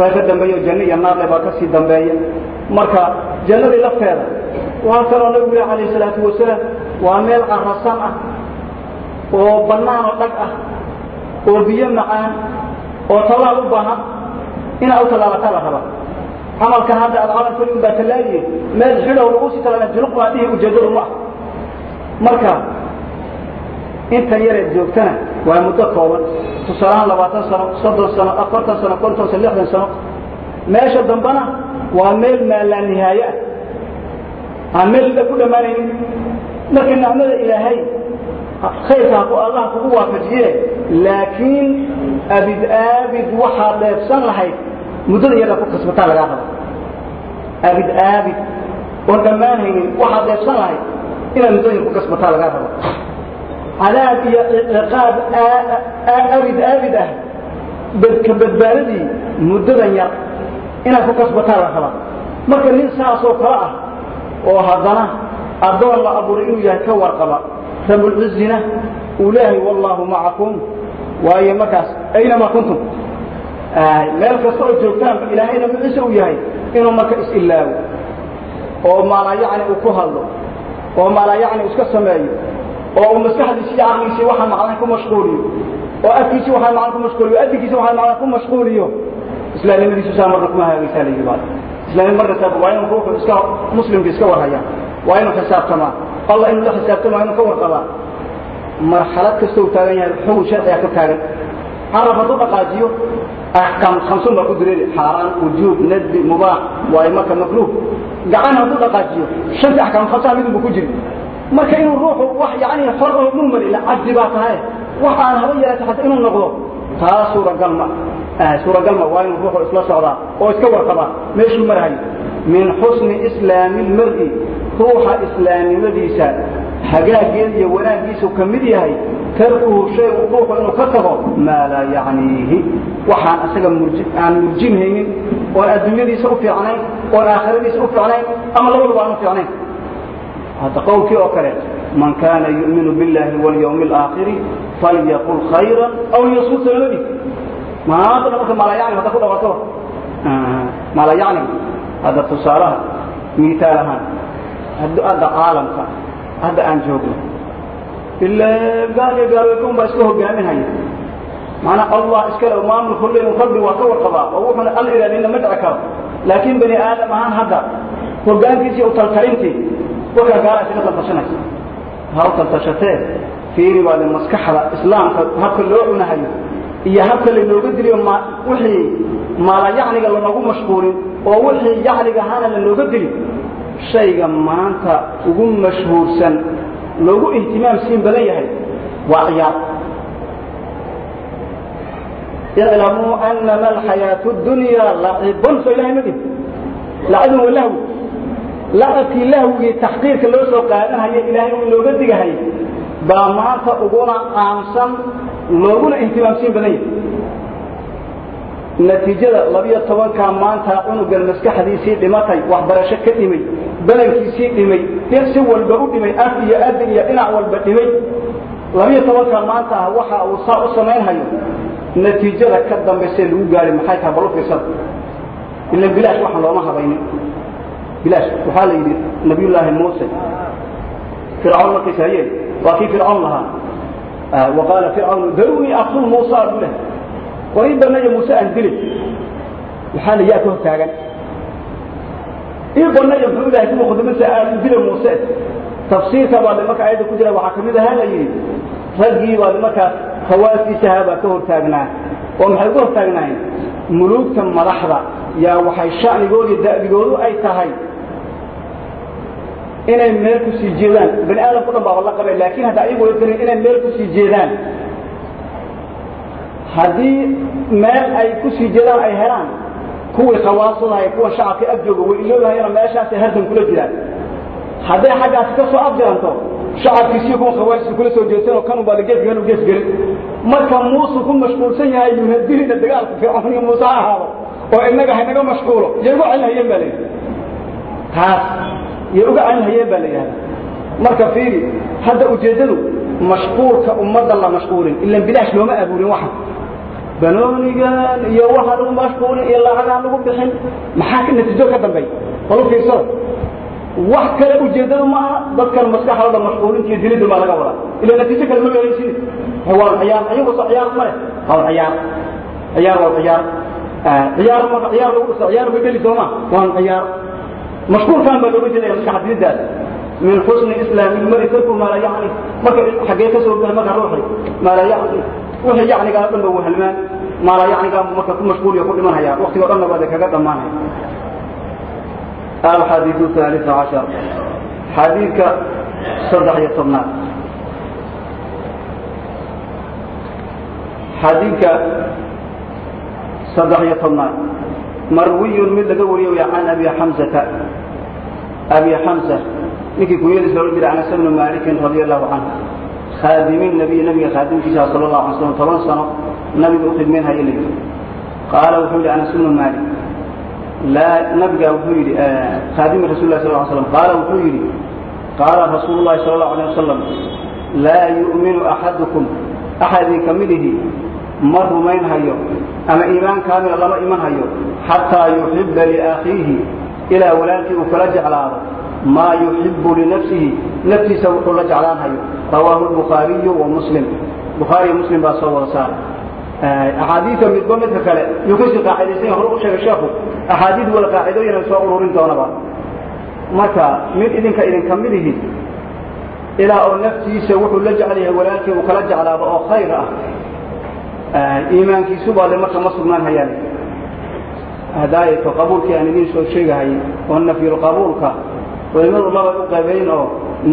waxa ka dambeeya janno iyo naarle baa ka sii dambeeya marka jannadii lafteeda waa kaloo nabigu yidhi calayhi salaatu wasalaam waa meel carasan ah oo bannaan oo dhag ah oo biyo macaan oo tallaal u baahan inaa u la raba camalkan hadda aad camal fali un baa tallaaliye meel xidhow lagu sii tallaala junuq baa dhihi ujeeddadu ma ah. Marka intan yareed joogtana waa muddo kooban. Tusaalahaan labaatan sano soddon sano afartan sano konton sano lixdan sano. Meesha dambena waa meel maalaa nihaaye ah. Aan meel ku dhammaanaynin. Marka nicmada ilaahay khayrka allah kugu waafajiye laakiin abid aabid waxaad dheefsan lahayd muddada yarda ku kasbataa lagaa raba abid aabid oon dhammaanaynin waxaad dheefsan lahayd inaad muddada yar ku kasbataa lagaa raba cadaab iyo ciqaab abid aabid ah ka badbaadadii muddadan yar inaad ku kasbataa la rabaa marka nin saasoo kale ah oo haddana addoon la abuuray inuu yahay ka warqaba rabulcizina uu leeyahay wallaahu macakum. Waayo markaas aynamaa kuntum meel kasta oo joogtaanba ilaahayna maciise uu yahay inuu marka is-ilaawo oo maala yacni uu ku hadlo. Oo maalayacni iska sameeyo. Oo uu maskaxdiisi iyo caqligiisii waxaan maclan ku mashquuliyo. Oo afkiisii waxaan maclan ku mashquuliyo. Adinkiisi waxaan maclan ku mashquuliyo. Islaamnimadiisu saa marna kuma hagaagaysaa layidhi baa islaamnimo marna saa waa inuu ruuxu iska muslimka iska warhayaa waa inuu xisaabtamaa. Allah inuu la xisaabtama waa inuu ka warqabaa. Marxalad kasta uu taagan yahay xugun sharciga ka taagan carab hadduu dhaqaajiyo axkaam khamsun baa ku direeri xaaraan wujuub nadbi mubaax waaye marka makruuh. Gacan hadduu dhaqaajiyo shanta axkaam khamsaha midunbu ku jiri. Marka inuu ruuxu wax yani xor oo muhmal ila cabdi baa tahay. Wax aan haba yeelata xataa inuu noqdo taa suuragal ma suuragal ma waa inuu ruuxu isla socdaa oo iska warqabaa. Meeshuu marahayo min xusni islaami lmar'i. Ruuxa islaamnimadiisa hagaageed iyo wanaaggiisu ka mid yahay tarkuhu shay ruuxu inuu ka tago maa laa yacniihi. Waxaan isaga aan murjinhaynin oon adduunyadiisa u fiicnayn oon aakhiradiisa u fiicnayn ama labaduba aan u fiicnayn? Hadda qowlkii oo kale man kaana yu'minu biاllahi walyawmi alaakhiri falyaqul khayra aw liyasmut sanamadi maantana marka maalayacni hadda ku dhawato maalayacni hadda tusaalaha miitaal ahaan hadda caalamka hadda aan joogno ila gaal iyo gaalweekun baa iska hogaaminhaya maanaa allah iskale maamul kullen rabbi waa ka warqabaa oo wuxuuna al ilaalina ma dhici karo laakiin bani aadam ahaan hadda hogaankiisii u taltalintii wakaa gaala isaga taltashanaysa ha u taltashatee fiiri baade maskaxda islaamka habka loo cunahayo iyo habka laynooga diliyo wixii maala yacniga lanoogu mashquulin oo wixii yacniga ahaana lanooga dilin shayga maanta ugu mashhuursan loogu ihtimaam siin badan yahay waa ciyaar. Iclamuu anama alxayaatu dunya lacibun soo ilahay madin lacibun walahwi lacabkii lahwigii taxqiirka loo soo qaadanhayo ilaahay uu looga digahay baa maanta uguna caamsan looguna ihtimaamsiin badan yahay natiijada labiyo tobankaa maanta cunugan maskaxdiisii dhimatay waxbarasho ka dhimay balankiisii dhimay si walba u dhimay af iyo adin iyo dhinac walba dhimay. Labiyo tobankaa maanta ah waxa uu saa u samaynhayo natiijada ka dambayse lagu gaari maxay tahay balu fiirsada ila bilaash waxaan looma habaynin. Bilaash waxaa la yidhi nabiyullaahi muuse. Fircawn markays hayeen waa kii fircawn lahaa. Wa qaala fircawn darunii aqtul muusa buu leh war ii banaya muuse aan dilin. Waxaa la yaa ka hortaagan ii banaya muxuu ilahay kuwa khudbadiisa aad u dila muuse? Tafsiirka baa de marka ayadda ku jira waxaa ka mid ahaa la yidhi. Raggii baa markaas khawaastiisaha baa ka hortaagnaa oo maxay uga hortaagnaayeen muluugta madaxda. Yaa waxay shacnigoodii da'bigoodu ay tahay inay meel ku sii jeedaan. Bani aadamku dhan baaba la qabay laakiin hadda ayagu way garin inay meel ku jeedaan. Haddii meel ay ku sii jeedaan ay helaan kuwii khawaasadahay kuwa shacabka ag jooga way iloogahayana meeshaasay hardan kula jiraan. Hadday xaggaasi ka soo afdiranto shacabkiisii kuwa khawaasisi kula soo jeedsanoo kanu baa geesganu gees gelin. Marka muuse ku mashquulsan yahay yuhadilina dagaalka fircawn iyo muuse ha ahaado oo innaga haynaga mashquulo celinhayeen baa layidhi taas yay uga celinhayeen baa la yidhahda marka fiiri hadda ujeeddadu mashquulka ummadda la mashquulin ilan bilaash looma abuurin waxa. Banoonigan iyo waxa lagu mashquulin iyo lacagaan lagu bixin maxaa ka natiijo ka dambeey balu fiirsada wax kale ujeeddadu ma aha dadkan maskaxdooda mashquulinta iyo dilidda baa laga wadaa. Ila natiijo kale ma galaysid waa ciyaar ayagu soo ciyaar ma leh. Waa ciyaar. Ciyaar waa ciyaar. Ciyaar ciyaar lagu dhiso ciyaar bay geli sooma waa ciyaar mashquulkan baa looga jeedaya maskax dilidaas min xusni islaami lmari tarku maa la yacni marka xaggee ka soo gala marka ruuxi maa la yacni wixii yacnigaa dhan ba wahalmaan maa la yacnigaa marka ku mashquuliyo ku dhimanaya waqtigo dhanna baade kaga dhammaanaya الحديث الثالث عشر حديث صدح يطبنات حديث صدح يطبنات مروي من لقوري عن أبي حمزة أبي حمزة نكي كويل سورة عن بن مالك رضي الله عنه خادم النبي نبي خادم كيسا صلى الله عليه وسلم طبعا سنة نبي أخذ منها يلي قال وحول أنس بن مالك لا نبقى وحيري آه خادم رسول الله صلى الله عليه وسلم قال وحيري قال رسول الله صلى الله عليه وسلم لا يؤمن أحدكم أحد كمله مر من ma rumaynhayo ama iimaankaamina lama iman hayo xataa yuxiba liakhiihi ilaa walaalkii uu kala jeclaado maa yuxibu linafsihi naftiisa wuxuu la jeclaanhayo rawaahu lbukhaariyu wa muslim. Bukhaariyo muslim baa soo wada saaray axaadiidka midba midka kale yuu ka sii qaacidaysan hore u sheegay sheeku axaadiid wala qaacidooyina soo ururin doonaba. Marka mid idinka idinka mid ihi ilaa oo naftiisa wuxuu la jecel yahay walaalkii uu kala jeclaado oo khayr ah iimaankiisu baa le marka ma sugnaan hayaan. Hadaayato qabuulkii aan idiin soo sheegahayay oo nafyulqabuulka culimadu laba u qaybayn oo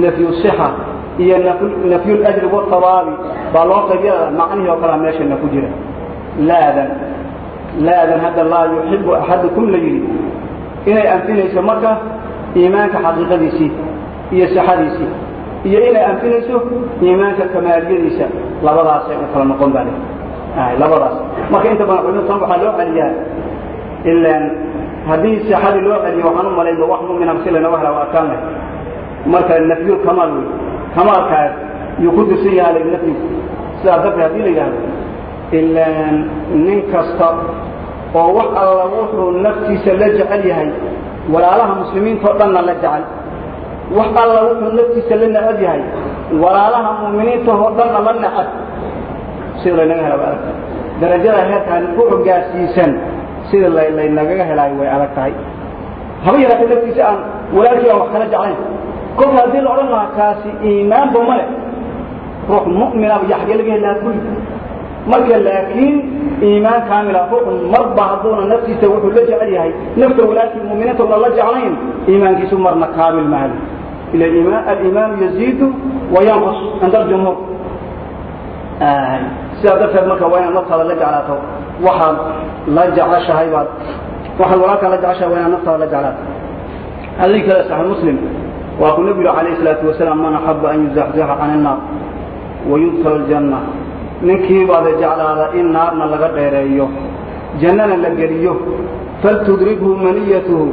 nafyu sixa iyo nafyuljri wathawaabi baa loo qaybiya macnihii oo kalea meeshana ku jira. Laadan laadan hadda laa yuxibu axadukum la yidhi. Inay anfinayso marka iimaanka xaqiiqadiisii iyo sixadiisii iyo inay anfinayso iimaanka kamaaliyadiisa labadaasay u kala noqon baa labadaas. Marka inta badan culimadu tan waxaa loo celiyaa. Ilaan haddii sixadii loo celiyo waxaan u malayba wax mumina si lanaga hela waa arkaan lahay marka nafyul kamaal wey kamaalkaas yuu ku dirsan yaha nafyigu sidaas darteed haddii la yidhaahdo ilaan nin kasta oo wax alla wuxuu naftiisa la jecel yahay walaalaha muslimiintao dhanna la jecel. Wax alla wuxuu naftiisa la necab yahay walaalaha mu'miniintahoo dhanna la necab sida laynaga hela way adag tahay darajada heerkaan ku hogaasiisan sida laynagaga helaayo way adag tahay. Haba yaraatee naftiisa aan walaalkii aan wax kala jeclayn. Kolka haddii la odhan lahaa kaasi iimaanba ma leh. Ruux mu'minaba iyo xaggee laga heli lahaa kulli marka laakiin iimaan kaamila ruuxu marba hadduuna naftiisa wuxuu la jecel yahay. Nafta walaalkii mu'miniinta una la jeclayn. Iimaankiisu marna kaamil maaha ila aliimaanu yaziidu wa yanqus cinda aljumhuur sidaa darteed marka waa inaad naftaada la jeclaato waxaad la jeceshahay baad waxaad walaalkaa la jeceshahay waa inaad naftaada la jeclaato. Hadii kale saxiix muslim waa ku nebigu calayh salaatu wasalaam man axaba an yuzaxzaxa can innaar wayudkhala aljanna ninkii baada jeclaada in naarna laga dheereeyo jannana la geliyo faltudribhu maniyatuhu.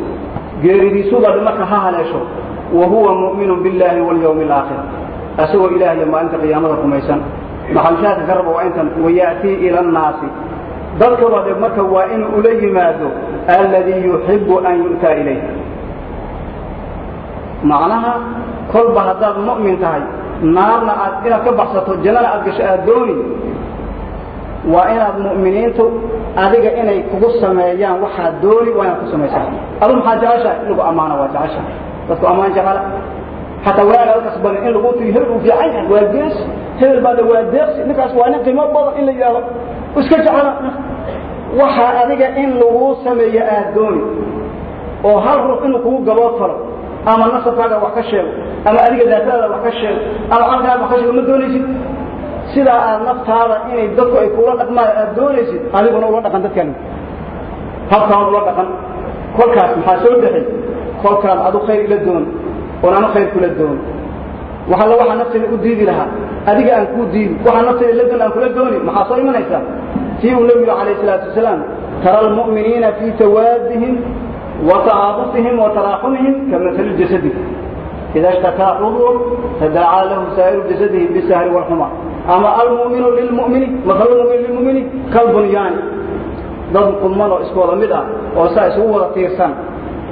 Geeridiisubaad marka ha haleesho wa huwa mu'minun biاllaahi walyawmi alaakhir asagoo ilaah iyo maalinta qiyaamada rumaysan maxalshaadka ka raba waa intan waya'tii ila annaasi. Dadka baade marka waa inuu ula yimaado alladii yuxibu an yu'taa ilayh. Macnaha kolba haddaad mu'min tahay naarna aad inaad ka baxsato jannana aad gasho aad dooni. Waa inaad mu'miniintu adiga inay kugu sameeyaan waxaad dooni waa inaad ku samaysaa. Adu maxaa jeceshahay? In lagu ammaano waa jeceshahay. Dadku ammaan jecala xataa walaaga halkaas badan in lagu tiyo hebel uu fiican yahay waa gees hebel baada waa deeqsi ninkaas waa nin qiimo badan in la yidhaahdo. Iska jecla. Waxaa adiga in lagu sameeyo aad dooni oo hal ruux inuu kugu gabood falo ama nasabkaaga wax ka sheego ama adiga daatadaada wax ka sheego ama calkaaga wax ka sheego ma doonaysid? Sidaa aad naftaada inay dadku ay kuula dhaqmaan aad doonaysid adiguna ula dhaqan dadkan habkaan ula dhaqan. Kolkaas maxaa soo dhexay? Kolkaan adu khayr ila doon oon anu khayr kula doon waxalla waxaa naftayda u diidi lahaa adiga aan kuu diidi waxaa naftayda la doon aan kula dooni maxaa soo imanaysaa tii uu nebigu calayh salaatu wasalaam tara almu'miniina fii tawaadihim وتعاطفهم وتراحمهم كمثل الجسد إذا اشتكى عضو تداعى له سائر جسده بالسهر والحمى أما المؤمن للمؤمن مثل المؤمن للمؤمن كالبنيان dad kulman oo isku wada mid ah oo saa isugu wada tiirsan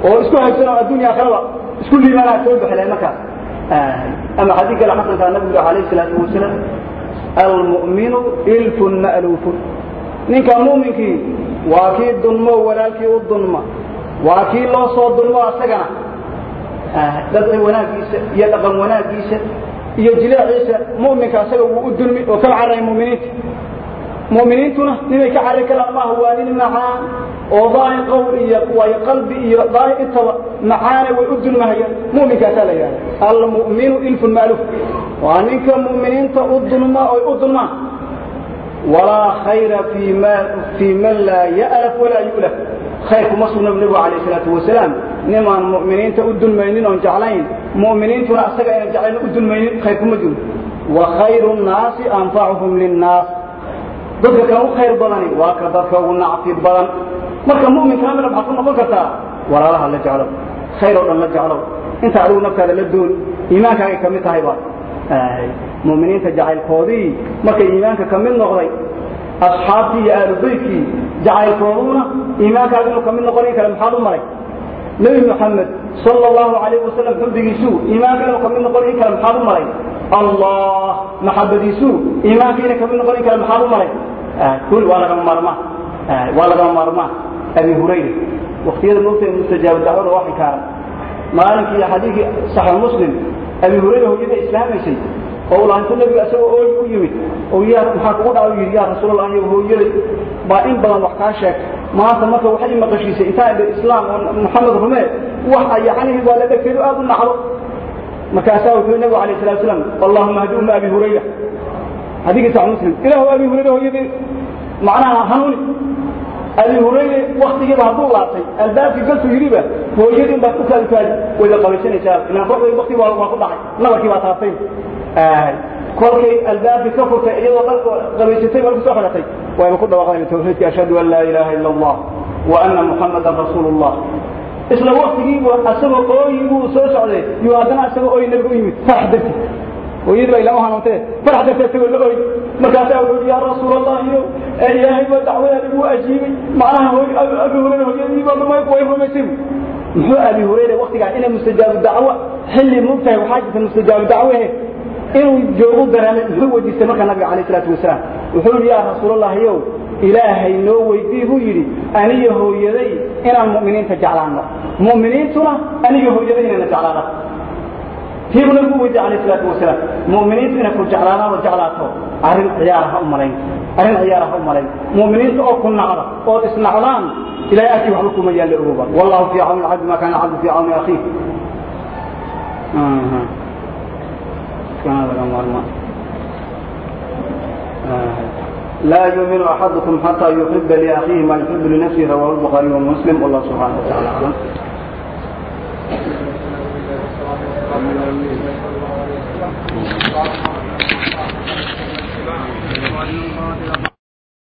oo isku haysan oo adduunya aakhiraba isku liibaanaa soo bixleen markaas ama xadiid kale xasankaa nabigu calayhi salaatu wasalaam almu'minu ilfun ma'luufun ninka mu'minkii waa kii dunmo walaalkii u dunma waa kii loo soo dulmo asagana dadka wanaagiisa iyo dhaqan wanaagiisa iyo jileeciisa mu'minka asaga wuu u dulmi oo kala carray mu'miniinta mu'miniintuna ninay ka carri karaan maaha waa nin macaan oo daahir qowl iyo waayo qalbi iyo daahir intaba macaana way u dulmahayaan. Mu'minkaasaa la yidhahda almu'minu ilfun ma'luuf. Waa ninka mu'miniinta u dulma oy u dulmaan walaa khayra fii ma fii man laa ya'laf walaa yu'laf. Khayr kuma sugna bu nebigu calayh salaatu wasalaam. Nimaan mu'miniinta u dulmaynin oon jeclayn mu'miniintuna asaga aynan jeclayn u dulmaynin khayr kuma jiro wa khayru nnaasi anfacuhum linnaas dadka kan u khayr badani waa ka dadka ugu nacfi badan. Marka mu'min kaamila maxaad ku noqon kartaa walaalaha la jeclow khayr oo dhan la jeclow inta adigu naftaada la dooni iimaankaagay ka mid tahay baa. Mu'miniinta jacaylkoodii markay iimaanka ka mid noqday asxaabtii iyo aalubeytkii jacaylkooduna iimaankaaga ka mid noqonin kale maxaad u maray nebi moxamed sala allahu calayh wasalam xubbigiisuu iimaanka inuu ka mid noqon in kale maxaad u malay allah maxabadiisuu iimaanka inay ka mid noqon in kale maxaad u malay kul waa lagama maarmaan waa lagama maarmaan abi hurayra waktiyada moogta mustajaaba dacwada waa xikaaran. Maalinkii xadiidkii saxiix muslim abi hurayra hooyada islaamaysay oo uu lahanto nebiga isagoo ooy u yimid oo maxaa kugu dhaca u yidhi yaa rasuulallah iyo hooyaday baa in badan wax kaa sheeg. Maanta marka waxay i maqashiisay intaa idhi islaam oo maxamed rumee wax yacnihi waa la dhegteedu aad u nacdo. Markaasaa wuxuu nabigu alayh salatu wasalaam allahuma hadi umma abi hurayra. Xadiidkii saxiix muslim ilaahu abi hurayra hooyadii macnaha hanuuni. Abi hurayre waktigiiba hadduu laabtay albaabkii galtu yidhiba hooyadii baad u kaadikaadi wayba qabaysanaysaa ilaan ruuxda wakti waa ku dhacay nabarkii baa taabtay kolkay albaabkii ka furtay iyadoo qabaysatay waa ku soo xidhatay wayba ku dhawaaqdeen tawxiidka ashhadu an laa ilaaha ila allah wa anna muxamadan rasuulu llah isla waktigiibu asagoo ooyi buu soo socday iyo haddana asagoo ooyi nabiga u yimid farax darti hooyadii baa ilaa u hanuuntee farax darteed isagoo la ooy markaasaa wuxuu yidhi yaa rasuul allah iyo ilaahay baa dacwadaada igu ajiibay. Macnaha abi hurayra hooyadii baa way rumaysay muxuu abi hurayra waktigaa inay mustajaabu dacwo xilli mugtahay waxaa jirta mustajaabu dacwehe inuu joogu dareemay muxuu weydiistay marka nabiga calayh salaatu wasalaam. Wuxuu yidhi yaa rasuulallahiyow ilaahay noo weydii buu yidhi aniyo hooyaday inaan mu'miniinta jeclaano mu'miniintuna aniyo hooyaday inayna jeclaana tiibu nabigu weydiye calayh salaatu wasalaam. Mu'miniintu inay ku jeclaadaan oo jeclaato arrin ciyaara u malayn arrin ciyaara u malayn. Mu'miniinta oo ku nacda ood isnacdaan ilahay agtii waxba kuma yaalla ogoba wallahu fii cawni alcabdi ma kana alcabdu fii cawni akhiih لا يؤمن أحدكم حتى يحب لأخيه ما يحب لنفسه رواه البخاري ومسلم والله سبحانه وتعالى أعلم